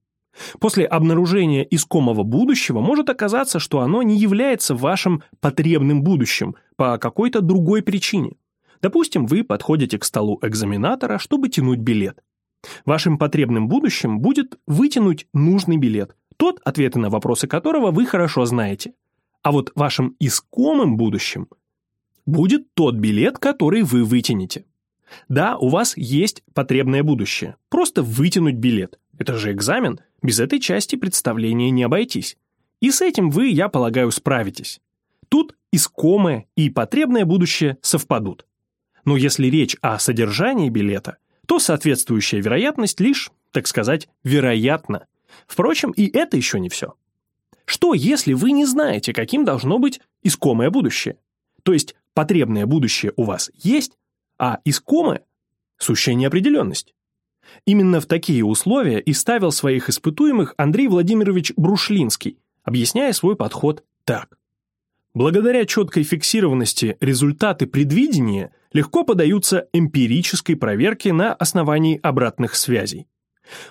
После обнаружения искомого будущего может оказаться, что оно не является вашим потребным будущим по какой-то другой причине. Допустим, вы подходите к столу экзаменатора, чтобы тянуть билет. Вашим потребным будущим будет вытянуть нужный билет, тот, ответы на вопросы которого вы хорошо знаете. А вот вашим искомым будущим будет тот билет, который вы вытянете. Да, у вас есть потребное будущее. Просто вытянуть билет. Это же экзамен. Без этой части представления не обойтись. И с этим вы, я полагаю, справитесь. Тут искомое и потребное будущее совпадут. Но если речь о содержании билета, то соответствующая вероятность лишь, так сказать, вероятна. Впрочем, и это еще не все. Что, если вы не знаете, каким должно быть искомое будущее? То есть потребное будущее у вас есть, а искомое – сущая неопределенность. Именно в такие условия и ставил своих испытуемых Андрей Владимирович Брушлинский, объясняя свой подход так. Благодаря четкой фиксированности результаты предвидения легко подаются эмпирической проверке на основании обратных связей.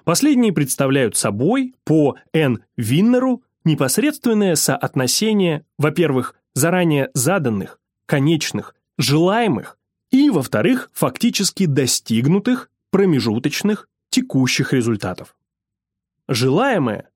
Последние представляют собой по Н. Виннеру непосредственное соотношение, во-первых, заранее заданных, конечных, желаемых и, во-вторых, фактически достигнутых промежуточных, текущих результатов. Желаемое,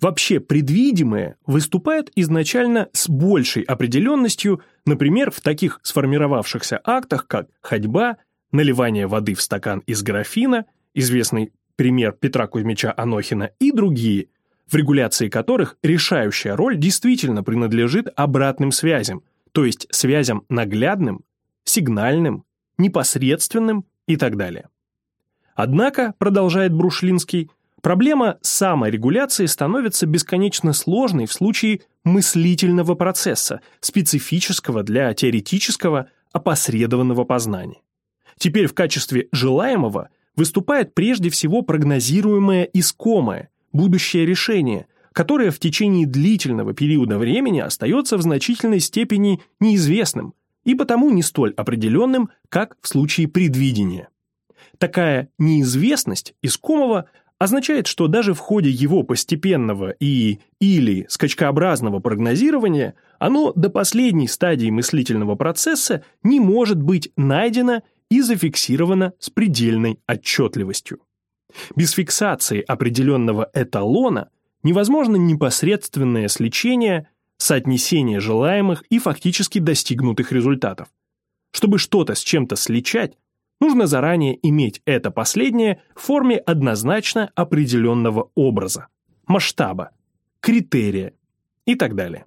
вообще предвидимое, выступает изначально с большей определенностью, например, в таких сформировавшихся актах, как ходьба, наливание воды в стакан из графина, известный пример Петра Кузьмича Анохина и другие, в регуляции которых решающая роль действительно принадлежит обратным связям, то есть связям наглядным, сигнальным, непосредственным и так далее. Однако, продолжает Брушлинский, проблема саморегуляции становится бесконечно сложной в случае мыслительного процесса, специфического для теоретического опосредованного познания. Теперь в качестве желаемого выступает прежде всего прогнозируемое искомое, будущее решение, которое в течение длительного периода времени остается в значительной степени неизвестным и потому не столь определенным, как в случае предвидения. Такая неизвестность искомого означает, что даже в ходе его постепенного и или скачкообразного прогнозирования оно до последней стадии мыслительного процесса не может быть найдено и зафиксировано с предельной отчетливостью. Без фиксации определенного эталона невозможно непосредственное сличение, соотнесение желаемых и фактически достигнутых результатов. Чтобы что-то с чем-то сличать, нужно заранее иметь это последнее в форме однозначно определенного образа, масштаба, критерия и так далее.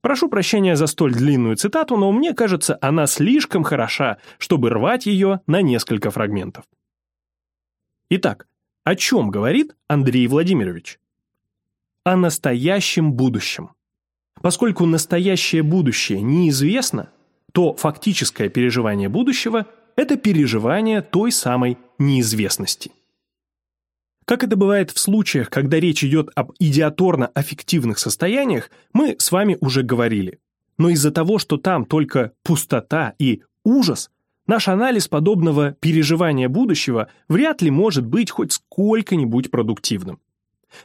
Прошу прощения за столь длинную цитату, но мне кажется, она слишком хороша, чтобы рвать ее на несколько фрагментов. Итак, о чем говорит Андрей Владимирович? О настоящем будущем. Поскольку настоящее будущее неизвестно, то фактическое переживание будущего – это переживание той самой неизвестности. Как это бывает в случаях, когда речь идет об идиаторно-аффективных состояниях, мы с вами уже говорили. Но из-за того, что там только пустота и ужас, наш анализ подобного переживания будущего вряд ли может быть хоть сколько-нибудь продуктивным.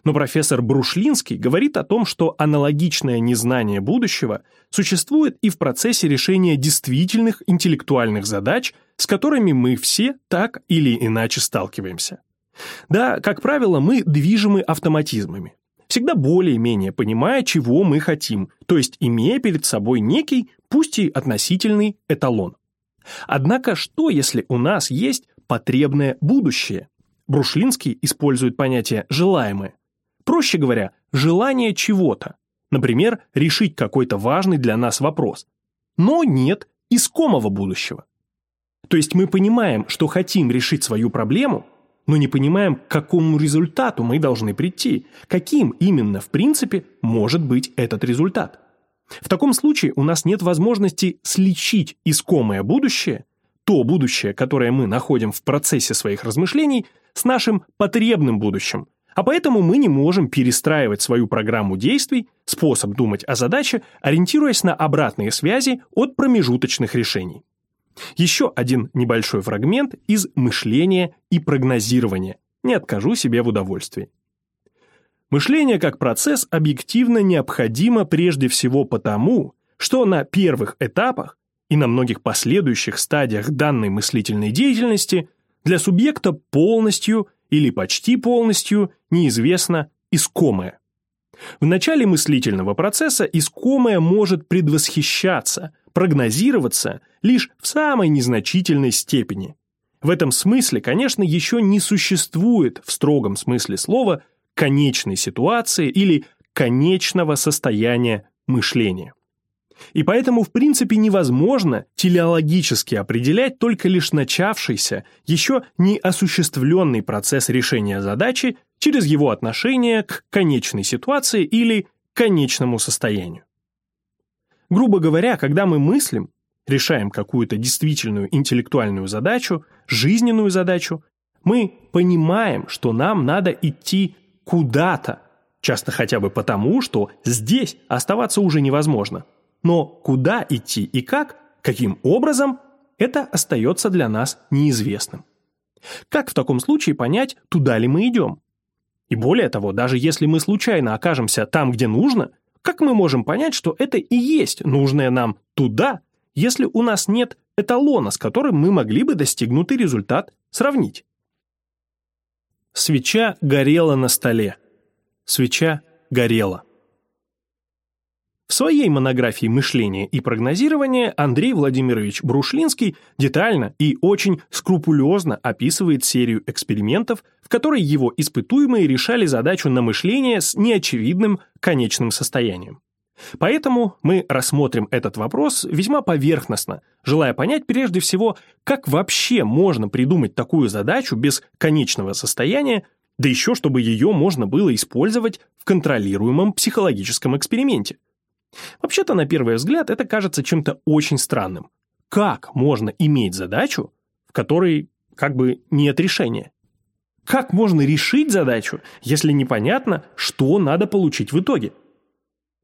Но профессор Брушлинский говорит о том, что аналогичное незнание будущего существует и в процессе решения действительных интеллектуальных задач, с которыми мы все так или иначе сталкиваемся. Да, как правило, мы движимы автоматизмами, всегда более-менее понимая, чего мы хотим, то есть имея перед собой некий, пусть и относительный эталон. Однако что, если у нас есть потребное будущее? Брушлинский использует понятие «желаемое». Проще говоря, желание чего-то. Например, решить какой-то важный для нас вопрос. Но нет искомого будущего. То есть мы понимаем, что хотим решить свою проблему, но не понимаем, к какому результату мы должны прийти, каким именно, в принципе, может быть этот результат. В таком случае у нас нет возможности сличить искомое будущее, то будущее, которое мы находим в процессе своих размышлений, с нашим потребным будущим, а поэтому мы не можем перестраивать свою программу действий, способ думать о задаче, ориентируясь на обратные связи от промежуточных решений. Еще один небольшой фрагмент из мышления и прогнозирования. Не откажу себе в удовольствии. Мышление как процесс объективно необходимо прежде всего потому, что на первых этапах и на многих последующих стадиях данной мыслительной деятельности для субъекта полностью или почти полностью неизвестно искомое. В начале мыслительного процесса искомое может предвосхищаться, прогнозироваться лишь в самой незначительной степени. В этом смысле, конечно, еще не существует в строгом смысле слова конечной ситуации или конечного состояния мышления. И поэтому, в принципе, невозможно телеологически определять только лишь начавшийся, еще не осуществленный процесс решения задачи через его отношение к конечной ситуации или конечному состоянию. Грубо говоря, когда мы мыслим, решаем какую-то действительную интеллектуальную задачу, жизненную задачу, мы понимаем, что нам надо идти куда-то, часто хотя бы потому, что здесь оставаться уже невозможно. Но куда идти и как, каким образом, это остается для нас неизвестным. Как в таком случае понять, туда ли мы идем? И более того, даже если мы случайно окажемся там, где нужно, как мы можем понять, что это и есть нужное нам туда, если у нас нет эталона, с которым мы могли бы достигнутый результат сравнить? Свеча горела на столе. Свеча горела. В своей монографии «Мышление и прогнозирование» Андрей Владимирович Брушлинский детально и очень скрупулезно описывает серию экспериментов, в которой его испытуемые решали задачу на мышление с неочевидным конечным состоянием. Поэтому мы рассмотрим этот вопрос весьма поверхностно, желая понять прежде всего, как вообще можно придумать такую задачу без конечного состояния, да еще чтобы ее можно было использовать в контролируемом психологическом эксперименте. Вообще-то, на первый взгляд, это кажется чем-то очень странным. Как можно иметь задачу, в которой как бы нет решения? Как можно решить задачу, если непонятно, что надо получить в итоге?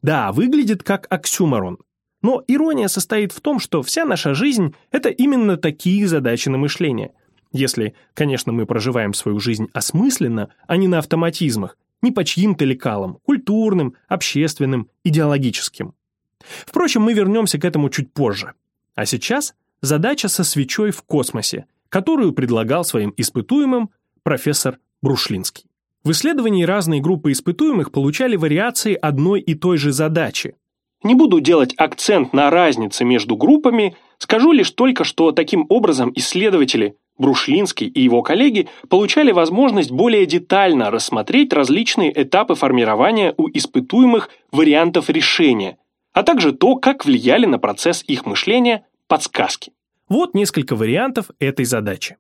Да, выглядит как оксюморон. Но ирония состоит в том, что вся наша жизнь – это именно такие задачи на мышление. Если, конечно, мы проживаем свою жизнь осмысленно, а не на автоматизмах, не по чьим-то лекалам, культурным, общественным, идеологическим. Впрочем, мы вернемся к этому чуть позже. А сейчас задача со свечой в космосе, которую предлагал своим испытуемым профессор Брушлинский. В исследовании разные группы испытуемых получали вариации одной и той же задачи. Не буду делать акцент на разнице между группами, скажу лишь только, что таким образом исследователи Брушлинский и его коллеги получали возможность более детально рассмотреть различные этапы формирования у испытуемых вариантов решения, а также то, как влияли на процесс их мышления подсказки. Вот несколько вариантов этой задачи.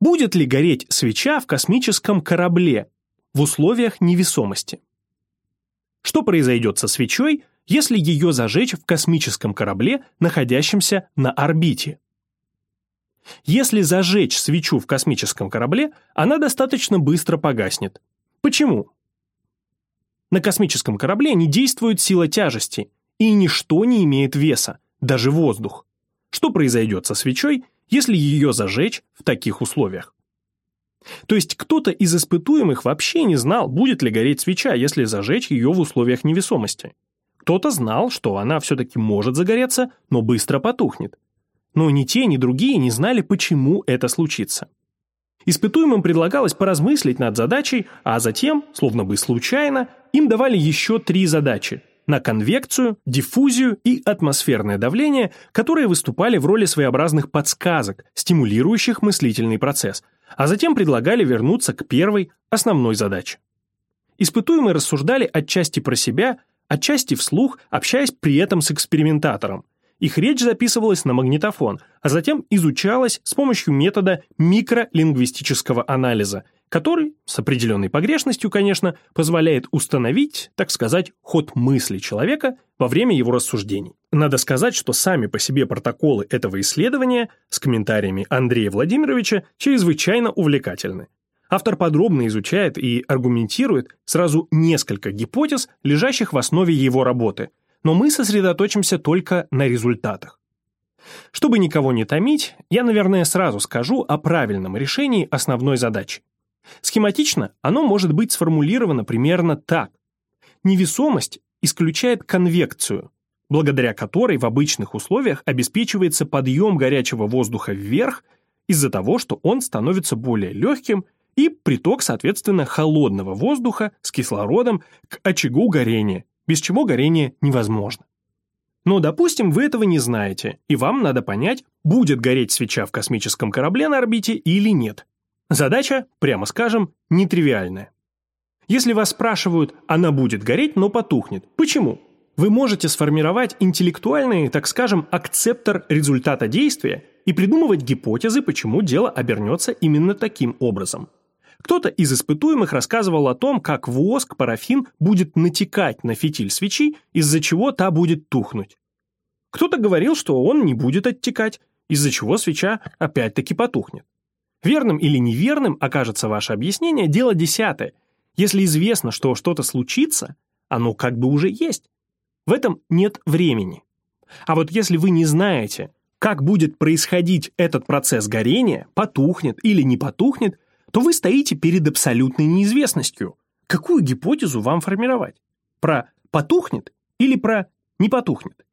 Будет ли гореть свеча в космическом корабле в условиях невесомости? Что произойдет со свечой, если ее зажечь в космическом корабле, находящемся на орбите? Если зажечь свечу в космическом корабле, она достаточно быстро погаснет. Почему? На космическом корабле не действует сила тяжести, и ничто не имеет веса, даже воздух. Что произойдет со свечой, если ее зажечь в таких условиях. То есть кто-то из испытуемых вообще не знал, будет ли гореть свеча, если зажечь ее в условиях невесомости. Кто-то знал, что она все-таки может загореться, но быстро потухнет. Но ни те, ни другие не знали, почему это случится. Испытуемым предлагалось поразмыслить над задачей, а затем, словно бы случайно, им давали еще три задачи на конвекцию, диффузию и атмосферное давление, которые выступали в роли своеобразных подсказок, стимулирующих мыслительный процесс, а затем предлагали вернуться к первой, основной задаче. Испытуемые рассуждали отчасти про себя, отчасти вслух, общаясь при этом с экспериментатором. Их речь записывалась на магнитофон, а затем изучалась с помощью метода микролингвистического анализа – который, с определенной погрешностью, конечно, позволяет установить, так сказать, ход мысли человека во время его рассуждений. Надо сказать, что сами по себе протоколы этого исследования с комментариями Андрея Владимировича чрезвычайно увлекательны. Автор подробно изучает и аргументирует сразу несколько гипотез, лежащих в основе его работы, но мы сосредоточимся только на результатах. Чтобы никого не томить, я, наверное, сразу скажу о правильном решении основной задачи. Схематично оно может быть сформулировано примерно так. Невесомость исключает конвекцию, благодаря которой в обычных условиях обеспечивается подъем горячего воздуха вверх из-за того, что он становится более легким и приток, соответственно, холодного воздуха с кислородом к очагу горения, без чего горение невозможно. Но, допустим, вы этого не знаете, и вам надо понять, будет гореть свеча в космическом корабле на орбите или нет. Задача, прямо скажем, нетривиальная. Если вас спрашивают, она будет гореть, но потухнет. Почему? Вы можете сформировать интеллектуальный, так скажем, акцептор результата действия и придумывать гипотезы, почему дело обернется именно таким образом. Кто-то из испытуемых рассказывал о том, как воск, парафин будет натекать на фитиль свечи, из-за чего та будет тухнуть. Кто-то говорил, что он не будет оттекать, из-за чего свеча опять-таки потухнет. Верным или неверным окажется ваше объяснение – дело десятое. Если известно, что что-то случится, оно как бы уже есть. В этом нет времени. А вот если вы не знаете, как будет происходить этот процесс горения, потухнет или не потухнет, то вы стоите перед абсолютной неизвестностью. Какую гипотезу вам формировать? Про потухнет или про не потухнет?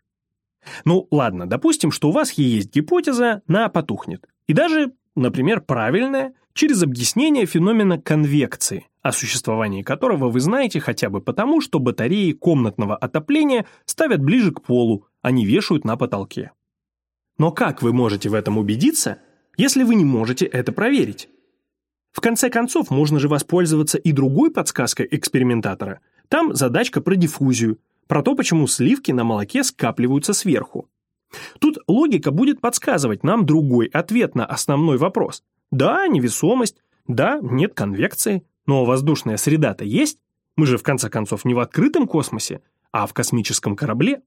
Ну ладно, допустим, что у вас есть гипотеза на потухнет. И даже Например, правильное через объяснение феномена конвекции, о существовании которого вы знаете хотя бы потому, что батареи комнатного отопления ставят ближе к полу, а не вешают на потолке. Но как вы можете в этом убедиться, если вы не можете это проверить? В конце концов, можно же воспользоваться и другой подсказкой экспериментатора. Там задачка про диффузию. про то, почему сливки на молоке скапливаются сверху. Тут логика будет подсказывать нам другой ответ на основной вопрос. Да, невесомость, да, нет конвекции, но воздушная среда-то есть. Мы же в конце концов не в открытом космосе, а в космическом корабле.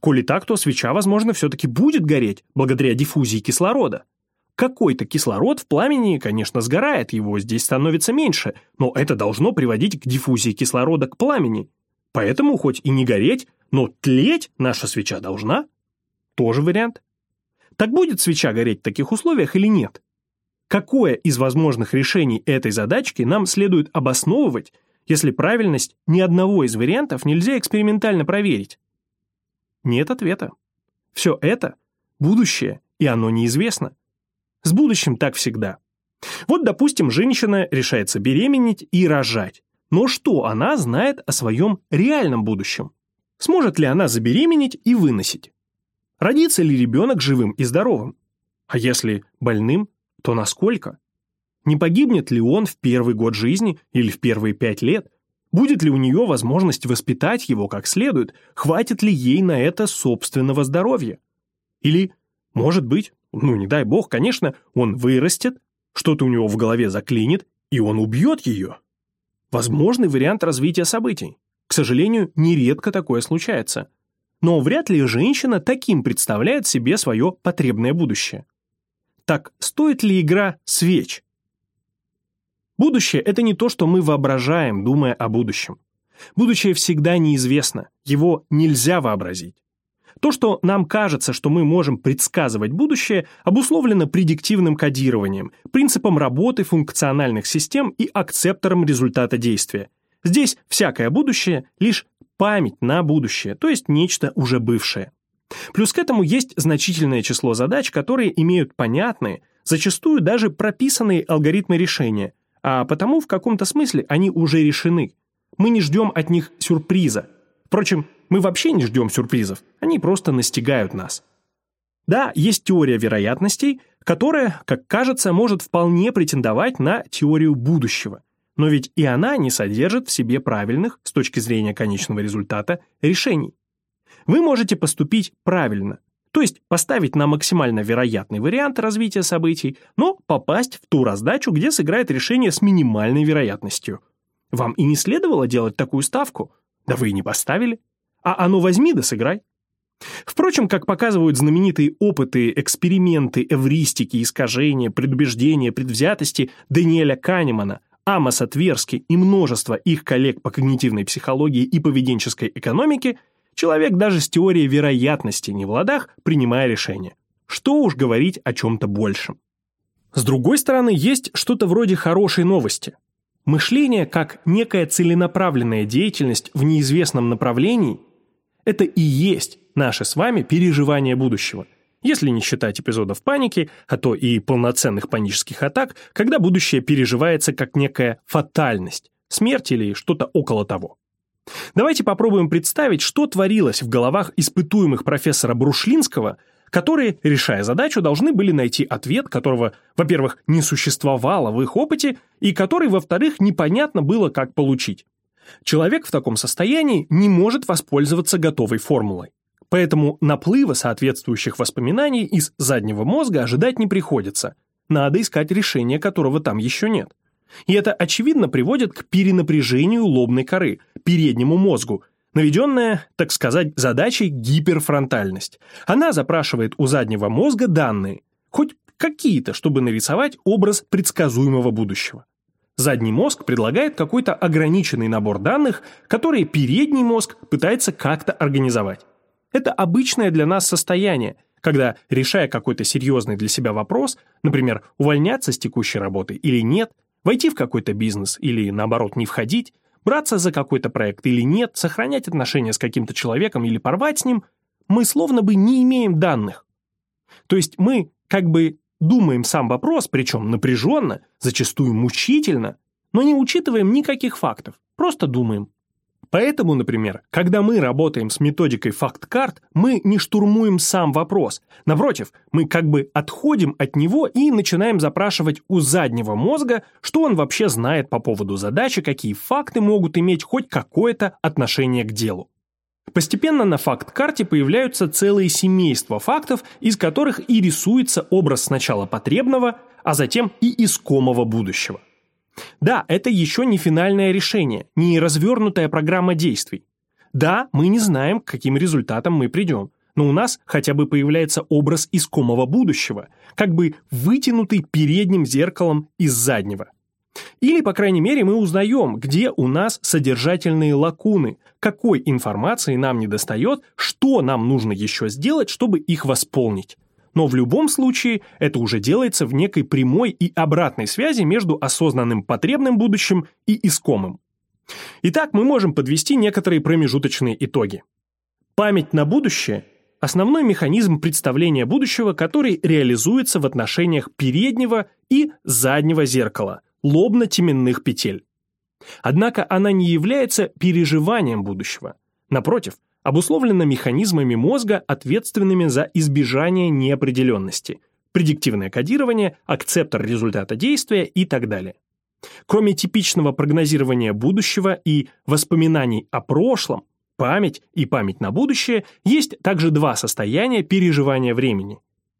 Коли так, то свеча, возможно, все-таки будет гореть благодаря диффузии кислорода. Какой-то кислород в пламени, конечно, сгорает, его здесь становится меньше, но это должно приводить к диффузии кислорода к пламени. Поэтому хоть и не гореть, но тлеть наша свеча должна. Тоже вариант. Так будет свеча гореть в таких условиях или нет? Какое из возможных решений этой задачки нам следует обосновывать, если правильность ни одного из вариантов нельзя экспериментально проверить? Нет ответа. Все это – будущее, и оно неизвестно. С будущим так всегда. Вот, допустим, женщина решается беременеть и рожать. Но что она знает о своем реальном будущем? Сможет ли она забеременеть и выносить? Родится ли ребенок живым и здоровым? А если больным, то насколько? Не погибнет ли он в первый год жизни или в первые пять лет? Будет ли у нее возможность воспитать его как следует? Хватит ли ей на это собственного здоровья? Или, может быть, ну не дай бог, конечно, он вырастет, что-то у него в голове заклинит, и он убьет ее. Возможный вариант развития событий. К сожалению, нередко такое случается. Но вряд ли женщина таким представляет себе свое потребное будущее. Так стоит ли игра свеч? Будущее – это не то, что мы воображаем, думая о будущем. Будущее всегда неизвестно, его нельзя вообразить. То, что нам кажется, что мы можем предсказывать будущее, обусловлено предиктивным кодированием, принципом работы функциональных систем и акцептором результата действия. Здесь всякое будущее – лишь память на будущее, то есть нечто уже бывшее. Плюс к этому есть значительное число задач, которые имеют понятные, зачастую даже прописанные алгоритмы решения, а потому в каком-то смысле они уже решены. Мы не ждем от них сюрприза. Впрочем, мы вообще не ждем сюрпризов, они просто настигают нас. Да, есть теория вероятностей, которая, как кажется, может вполне претендовать на теорию будущего. Но ведь и она не содержит в себе правильных, с точки зрения конечного результата, решений. Вы можете поступить правильно, то есть поставить на максимально вероятный вариант развития событий, но попасть в ту раздачу, где сыграет решение с минимальной вероятностью. Вам и не следовало делать такую ставку, да вы и не поставили а оно возьми да сыграй. Впрочем, как показывают знаменитые опыты, эксперименты, эвристики, искажения, предубеждения, предвзятости Даниэля Канемана, Амоса Тверски и множество их коллег по когнитивной психологии и поведенческой экономике, человек даже с теорией вероятности не в ладах, принимая решение. Что уж говорить о чем-то большем. С другой стороны, есть что-то вроде хорошей новости. Мышление как некая целенаправленная деятельность в неизвестном направлении – это и есть наше с вами переживание будущего. Если не считать эпизодов паники, а то и полноценных панических атак, когда будущее переживается как некая фатальность, смерть или что-то около того. Давайте попробуем представить, что творилось в головах испытуемых профессора Брушлинского, которые, решая задачу, должны были найти ответ, которого, во-первых, не существовало в их опыте, и который, во-вторых, непонятно было, как получить. Человек в таком состоянии не может воспользоваться готовой формулой. Поэтому наплыва соответствующих воспоминаний из заднего мозга ожидать не приходится. Надо искать решение, которого там еще нет. И это, очевидно, приводит к перенапряжению лобной коры, переднему мозгу, наведенная, так сказать, задачей гиперфронтальность. Она запрашивает у заднего мозга данные, хоть какие-то, чтобы нарисовать образ предсказуемого будущего. Задний мозг предлагает какой-то ограниченный набор данных, которые передний мозг пытается как-то организовать. Это обычное для нас состояние, когда, решая какой-то серьезный для себя вопрос, например, увольняться с текущей работы или нет, войти в какой-то бизнес или, наоборот, не входить, браться за какой-то проект или нет, сохранять отношения с каким-то человеком или порвать с ним, мы словно бы не имеем данных. То есть мы как бы Думаем сам вопрос, причем напряженно, зачастую мучительно, но не учитываем никаких фактов, просто думаем. Поэтому, например, когда мы работаем с методикой факт-карт, мы не штурмуем сам вопрос. Напротив, мы как бы отходим от него и начинаем запрашивать у заднего мозга, что он вообще знает по поводу задачи, какие факты могут иметь хоть какое-то отношение к делу. Постепенно на факт-карте появляются целые семейства фактов, из которых и рисуется образ сначала потребного, а затем и искомого будущего. Да, это еще не финальное решение, не развернутая программа действий. Да, мы не знаем, к каким результатам мы придем, но у нас хотя бы появляется образ искомого будущего, как бы вытянутый передним зеркалом из заднего. Или, по крайней мере, мы узнаем, где у нас содержательные лакуны, какой информации нам недостает, что нам нужно еще сделать, чтобы их восполнить. Но в любом случае это уже делается в некой прямой и обратной связи между осознанным потребным будущим и искомым. Итак, мы можем подвести некоторые промежуточные итоги. Память на будущее – основной механизм представления будущего, который реализуется в отношениях переднего и заднего зеркала – лобно-теменных петель. Однако она не является переживанием будущего. Напротив, обусловлена механизмами мозга, ответственными за избежание неопределенности, предиктивное кодирование, акцептор результата действия и так далее. Кроме типичного прогнозирования будущего и воспоминаний о прошлом, память и память на будущее, есть также два состояния переживания времени.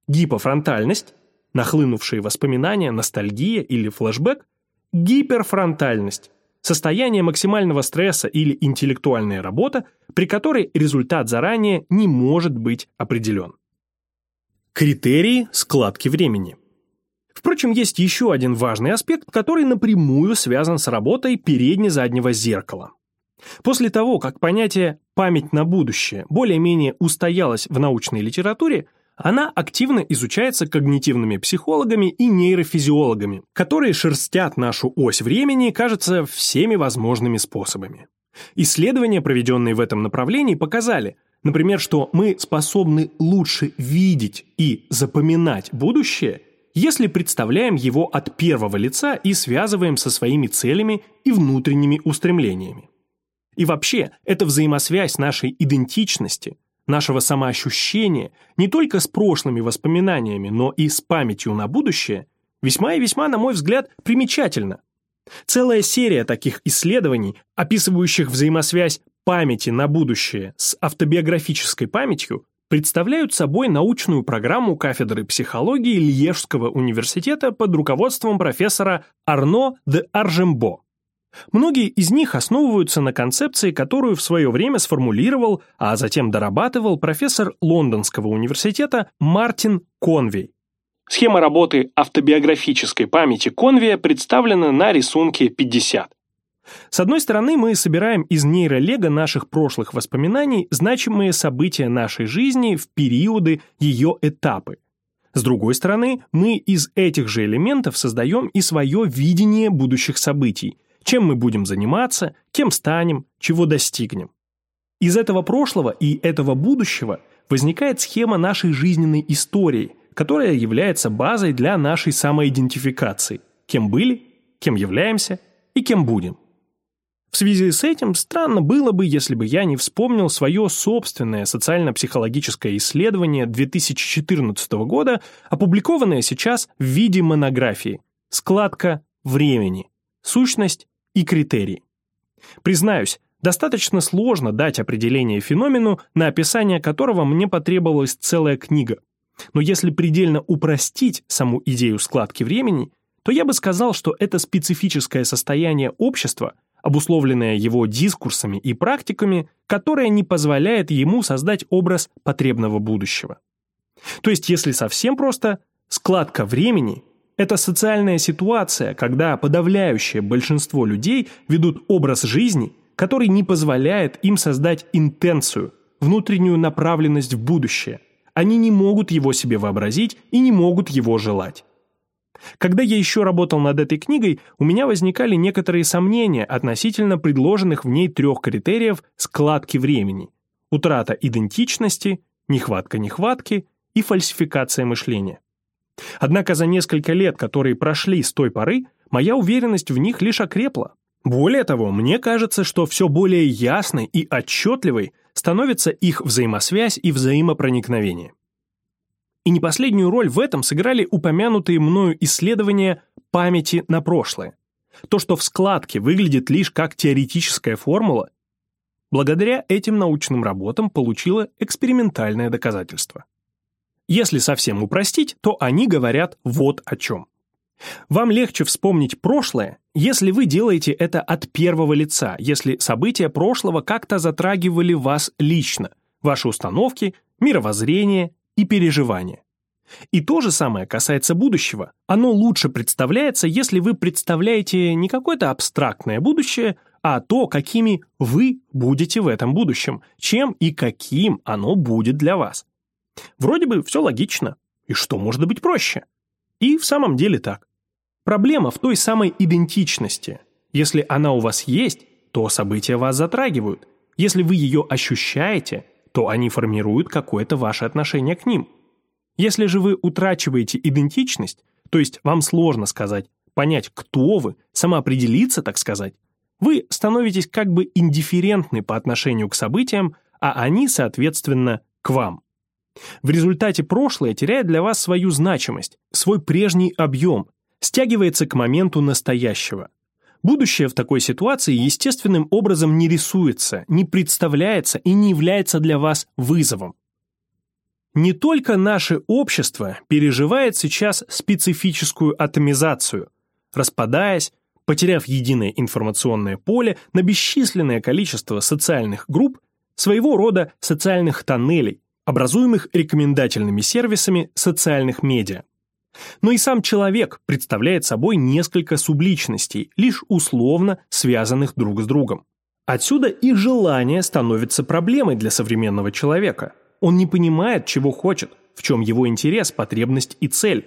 Гипофронтальность, нахлынувшие воспоминания, ностальгия или флешбэк, Гиперфронтальность – состояние максимального стресса или интеллектуальная работа, при которой результат заранее не может быть определен. Критерии складки времени. Впрочем, есть еще один важный аспект, который напрямую связан с работой передне-заднего зеркала. После того, как понятие «память на будущее» более-менее устоялось в научной литературе, она активно изучается когнитивными психологами и нейрофизиологами, которые шерстят нашу ось времени, кажется, всеми возможными способами. Исследования, проведенные в этом направлении, показали, например, что мы способны лучше видеть и запоминать будущее, если представляем его от первого лица и связываем со своими целями и внутренними устремлениями. И вообще, эта взаимосвязь нашей идентичности, нашего самоощущения не только с прошлыми воспоминаниями, но и с памятью на будущее, весьма и весьма, на мой взгляд, примечательно. Целая серия таких исследований, описывающих взаимосвязь памяти на будущее с автобиографической памятью, представляют собой научную программу кафедры психологии Льежского университета под руководством профессора Арно де Аржембо. Многие из них основываются на концепции, которую в свое время сформулировал, а затем дорабатывал профессор Лондонского университета Мартин Конвей. Схема работы автобиографической памяти Конвия представлена на рисунке 50. С одной стороны, мы собираем из нейролега наших прошлых воспоминаний значимые события нашей жизни в периоды ее этапы. С другой стороны, мы из этих же элементов создаем и свое видение будущих событий – чем мы будем заниматься, кем станем, чего достигнем. Из этого прошлого и этого будущего возникает схема нашей жизненной истории, которая является базой для нашей самоидентификации, кем были, кем являемся и кем будем. В связи с этим странно было бы, если бы я не вспомнил свое собственное социально-психологическое исследование 2014 года, опубликованное сейчас в виде монографии «Складка времени. Сущность и критерии. Признаюсь, достаточно сложно дать определение феномену, на описание которого мне потребовалась целая книга. Но если предельно упростить саму идею складки времени, то я бы сказал, что это специфическое состояние общества, обусловленное его дискурсами и практиками, которое не позволяет ему создать образ потребного будущего. То есть, если совсем просто, складка времени это социальная ситуация, когда подавляющее большинство людей ведут образ жизни, который не позволяет им создать интенцию, внутреннюю направленность в будущее. Они не могут его себе вообразить и не могут его желать. Когда я еще работал над этой книгой, у меня возникали некоторые сомнения относительно предложенных в ней трех критериев складки времени. Утрата идентичности, нехватка нехватки и фальсификация мышления. Однако за несколько лет, которые прошли с той поры, моя уверенность в них лишь окрепла. Более того, мне кажется, что все более ясной и отчетливой становится их взаимосвязь и взаимопроникновение. И не последнюю роль в этом сыграли упомянутые мною исследования памяти на прошлое. То, что в складке выглядит лишь как теоретическая формула, благодаря этим научным работам получила экспериментальное доказательство. Если совсем упростить, то они говорят вот о чем. Вам легче вспомнить прошлое, если вы делаете это от первого лица, если события прошлого как-то затрагивали вас лично, ваши установки, мировоззрение и переживания. И то же самое касается будущего. Оно лучше представляется, если вы представляете не какое-то абстрактное будущее, а то, какими вы будете в этом будущем, чем и каким оно будет для вас. Вроде бы все логично. И что может быть проще? И в самом деле так. Проблема в той самой идентичности. Если она у вас есть, то события вас затрагивают. Если вы ее ощущаете, то они формируют какое-то ваше отношение к ним. Если же вы утрачиваете идентичность, то есть вам сложно сказать, понять, кто вы, самоопределиться, так сказать, вы становитесь как бы индифферентны по отношению к событиям, а они, соответственно, к вам. В результате прошлое теряет для вас свою значимость, свой прежний объем, стягивается к моменту настоящего. Будущее в такой ситуации естественным образом не рисуется, не представляется и не является для вас вызовом. Не только наше общество переживает сейчас специфическую атомизацию, распадаясь, потеряв единое информационное поле на бесчисленное количество социальных групп, своего рода социальных тоннелей, образуемых рекомендательными сервисами социальных медиа. Но и сам человек представляет собой несколько субличностей, лишь условно связанных друг с другом. Отсюда и желание становится проблемой для современного человека. Он не понимает, чего хочет, в чем его интерес, потребность и цель.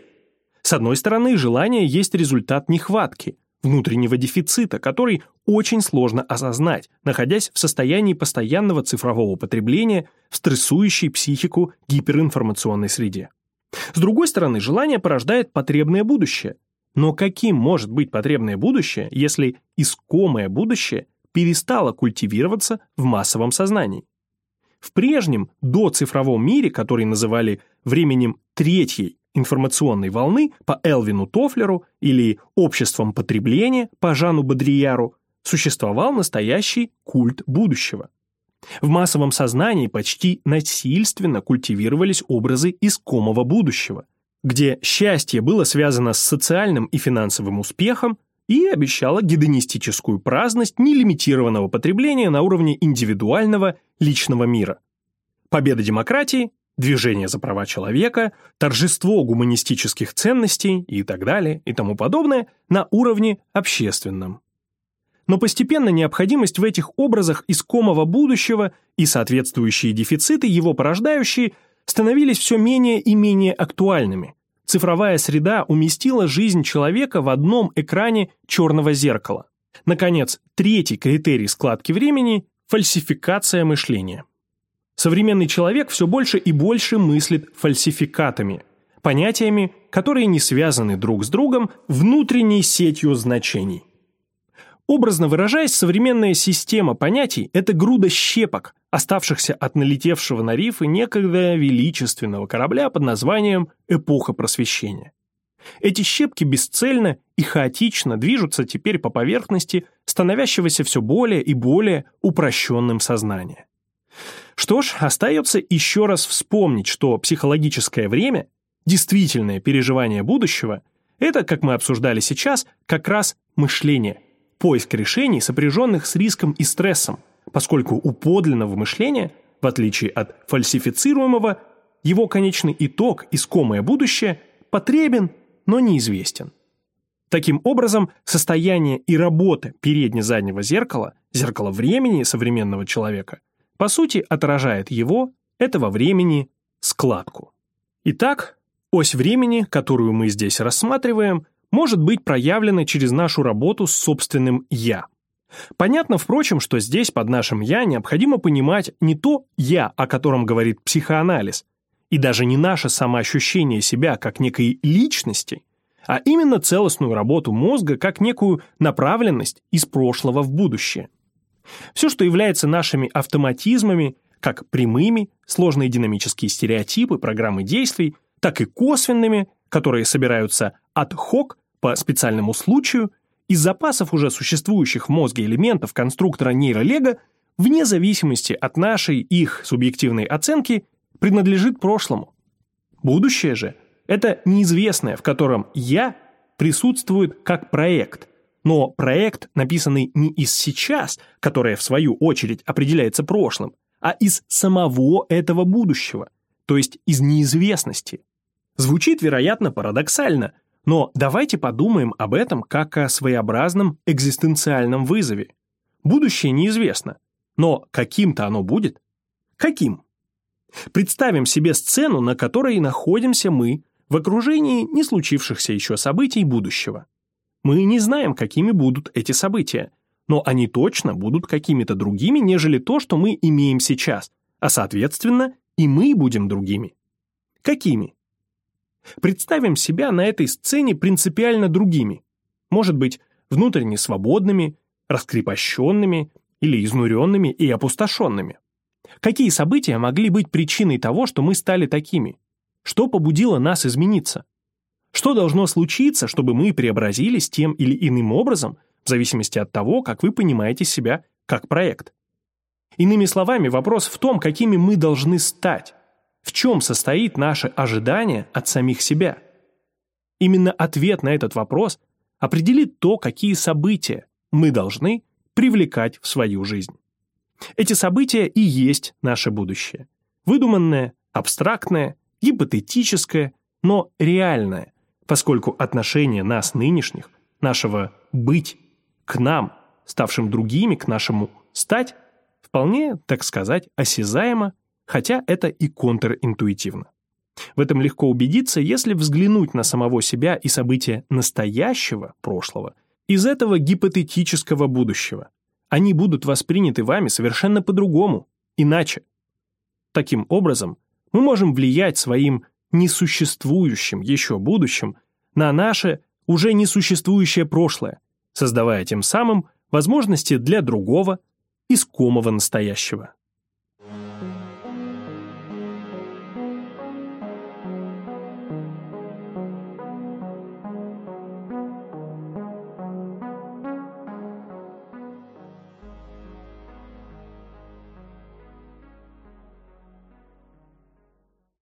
С одной стороны, желание есть результат нехватки, внутреннего дефицита, который очень сложно осознать, находясь в состоянии постоянного цифрового потребления в стрессующей психику гиперинформационной среде. С другой стороны, желание порождает потребное будущее. Но каким может быть потребное будущее, если искомое будущее перестало культивироваться в массовом сознании? В прежнем, доцифровом мире, который называли временем третьей информационной волны по Элвину Тофлеру или обществом потребления по Жану Бодрияру, существовал настоящий культ будущего. В массовом сознании почти насильственно культивировались образы искомого будущего, где счастье было связано с социальным и финансовым успехом и обещало гедонистическую праздность нелимитированного потребления на уровне индивидуального личного мира. Победа демократии, движение за права человека, торжество гуманистических ценностей и так далее и тому подобное на уровне общественном но постепенно необходимость в этих образах искомого будущего и соответствующие дефициты, его порождающие, становились все менее и менее актуальными. Цифровая среда уместила жизнь человека в одном экране черного зеркала. Наконец, третий критерий складки времени – фальсификация мышления. Современный человек все больше и больше мыслит фальсификатами, понятиями, которые не связаны друг с другом внутренней сетью значений. Образно выражаясь, современная система понятий – это груда щепок, оставшихся от налетевшего на рифы некогда величественного корабля под названием «Эпоха просвещения». Эти щепки бесцельно и хаотично движутся теперь по поверхности становящегося все более и более упрощенным сознания. Что ж, остается еще раз вспомнить, что психологическое время, действительное переживание будущего – это, как мы обсуждали сейчас, как раз мышление, поиск решений, сопряженных с риском и стрессом, поскольку у подлинного мышления, в отличие от фальсифицируемого, его конечный итог, искомое будущее, потребен, но неизвестен. Таким образом, состояние и работа передне-заднего зеркала, зеркала времени современного человека, по сути отражает его, этого времени, складку. Итак, ось времени, которую мы здесь рассматриваем, может быть проявлено через нашу работу с собственным «я». Понятно, впрочем, что здесь под нашим «я» необходимо понимать не то «я», о котором говорит психоанализ, и даже не наше самоощущение себя как некой личности, а именно целостную работу мозга как некую направленность из прошлого в будущее. Все, что является нашими автоматизмами, как прямыми, сложные динамические стереотипы, программы действий, так и косвенными, которые собираются от хок по специальному случаю из запасов уже существующих в мозге элементов конструктора нейролего вне зависимости от нашей их субъективной оценки, принадлежит прошлому. Будущее же – это неизвестное, в котором «я» присутствует как проект, но проект, написанный не из сейчас, которое в свою очередь определяется прошлым, а из самого этого будущего, то есть из неизвестности. Звучит, вероятно, парадоксально, но давайте подумаем об этом как о своеобразном экзистенциальном вызове. Будущее неизвестно, но каким-то оно будет? Каким? Представим себе сцену, на которой находимся мы в окружении не случившихся еще событий будущего. Мы не знаем, какими будут эти события, но они точно будут какими-то другими, нежели то, что мы имеем сейчас, а соответственно и мы будем другими. Какими? Представим себя на этой сцене принципиально другими. Может быть, внутренне свободными, раскрепощенными или изнуренными и опустошенными. Какие события могли быть причиной того, что мы стали такими? Что побудило нас измениться? Что должно случиться, чтобы мы преобразились тем или иным образом, в зависимости от того, как вы понимаете себя как проект? Иными словами, вопрос в том, какими мы должны стать. В чем состоит наше ожидание от самих себя? Именно ответ на этот вопрос определит то, какие события мы должны привлекать в свою жизнь. Эти события и есть наше будущее. Выдуманное, абстрактное, гипотетическое, но реальное, поскольку отношение нас нынешних, нашего «быть» к нам, ставшим другими, к нашему «стать», вполне, так сказать, осязаемо хотя это и контринтуитивно. В этом легко убедиться, если взглянуть на самого себя и события настоящего прошлого из этого гипотетического будущего. Они будут восприняты вами совершенно по-другому, иначе. Таким образом, мы можем влиять своим несуществующим еще будущим на наше уже несуществующее прошлое, создавая тем самым возможности для другого, искомого настоящего.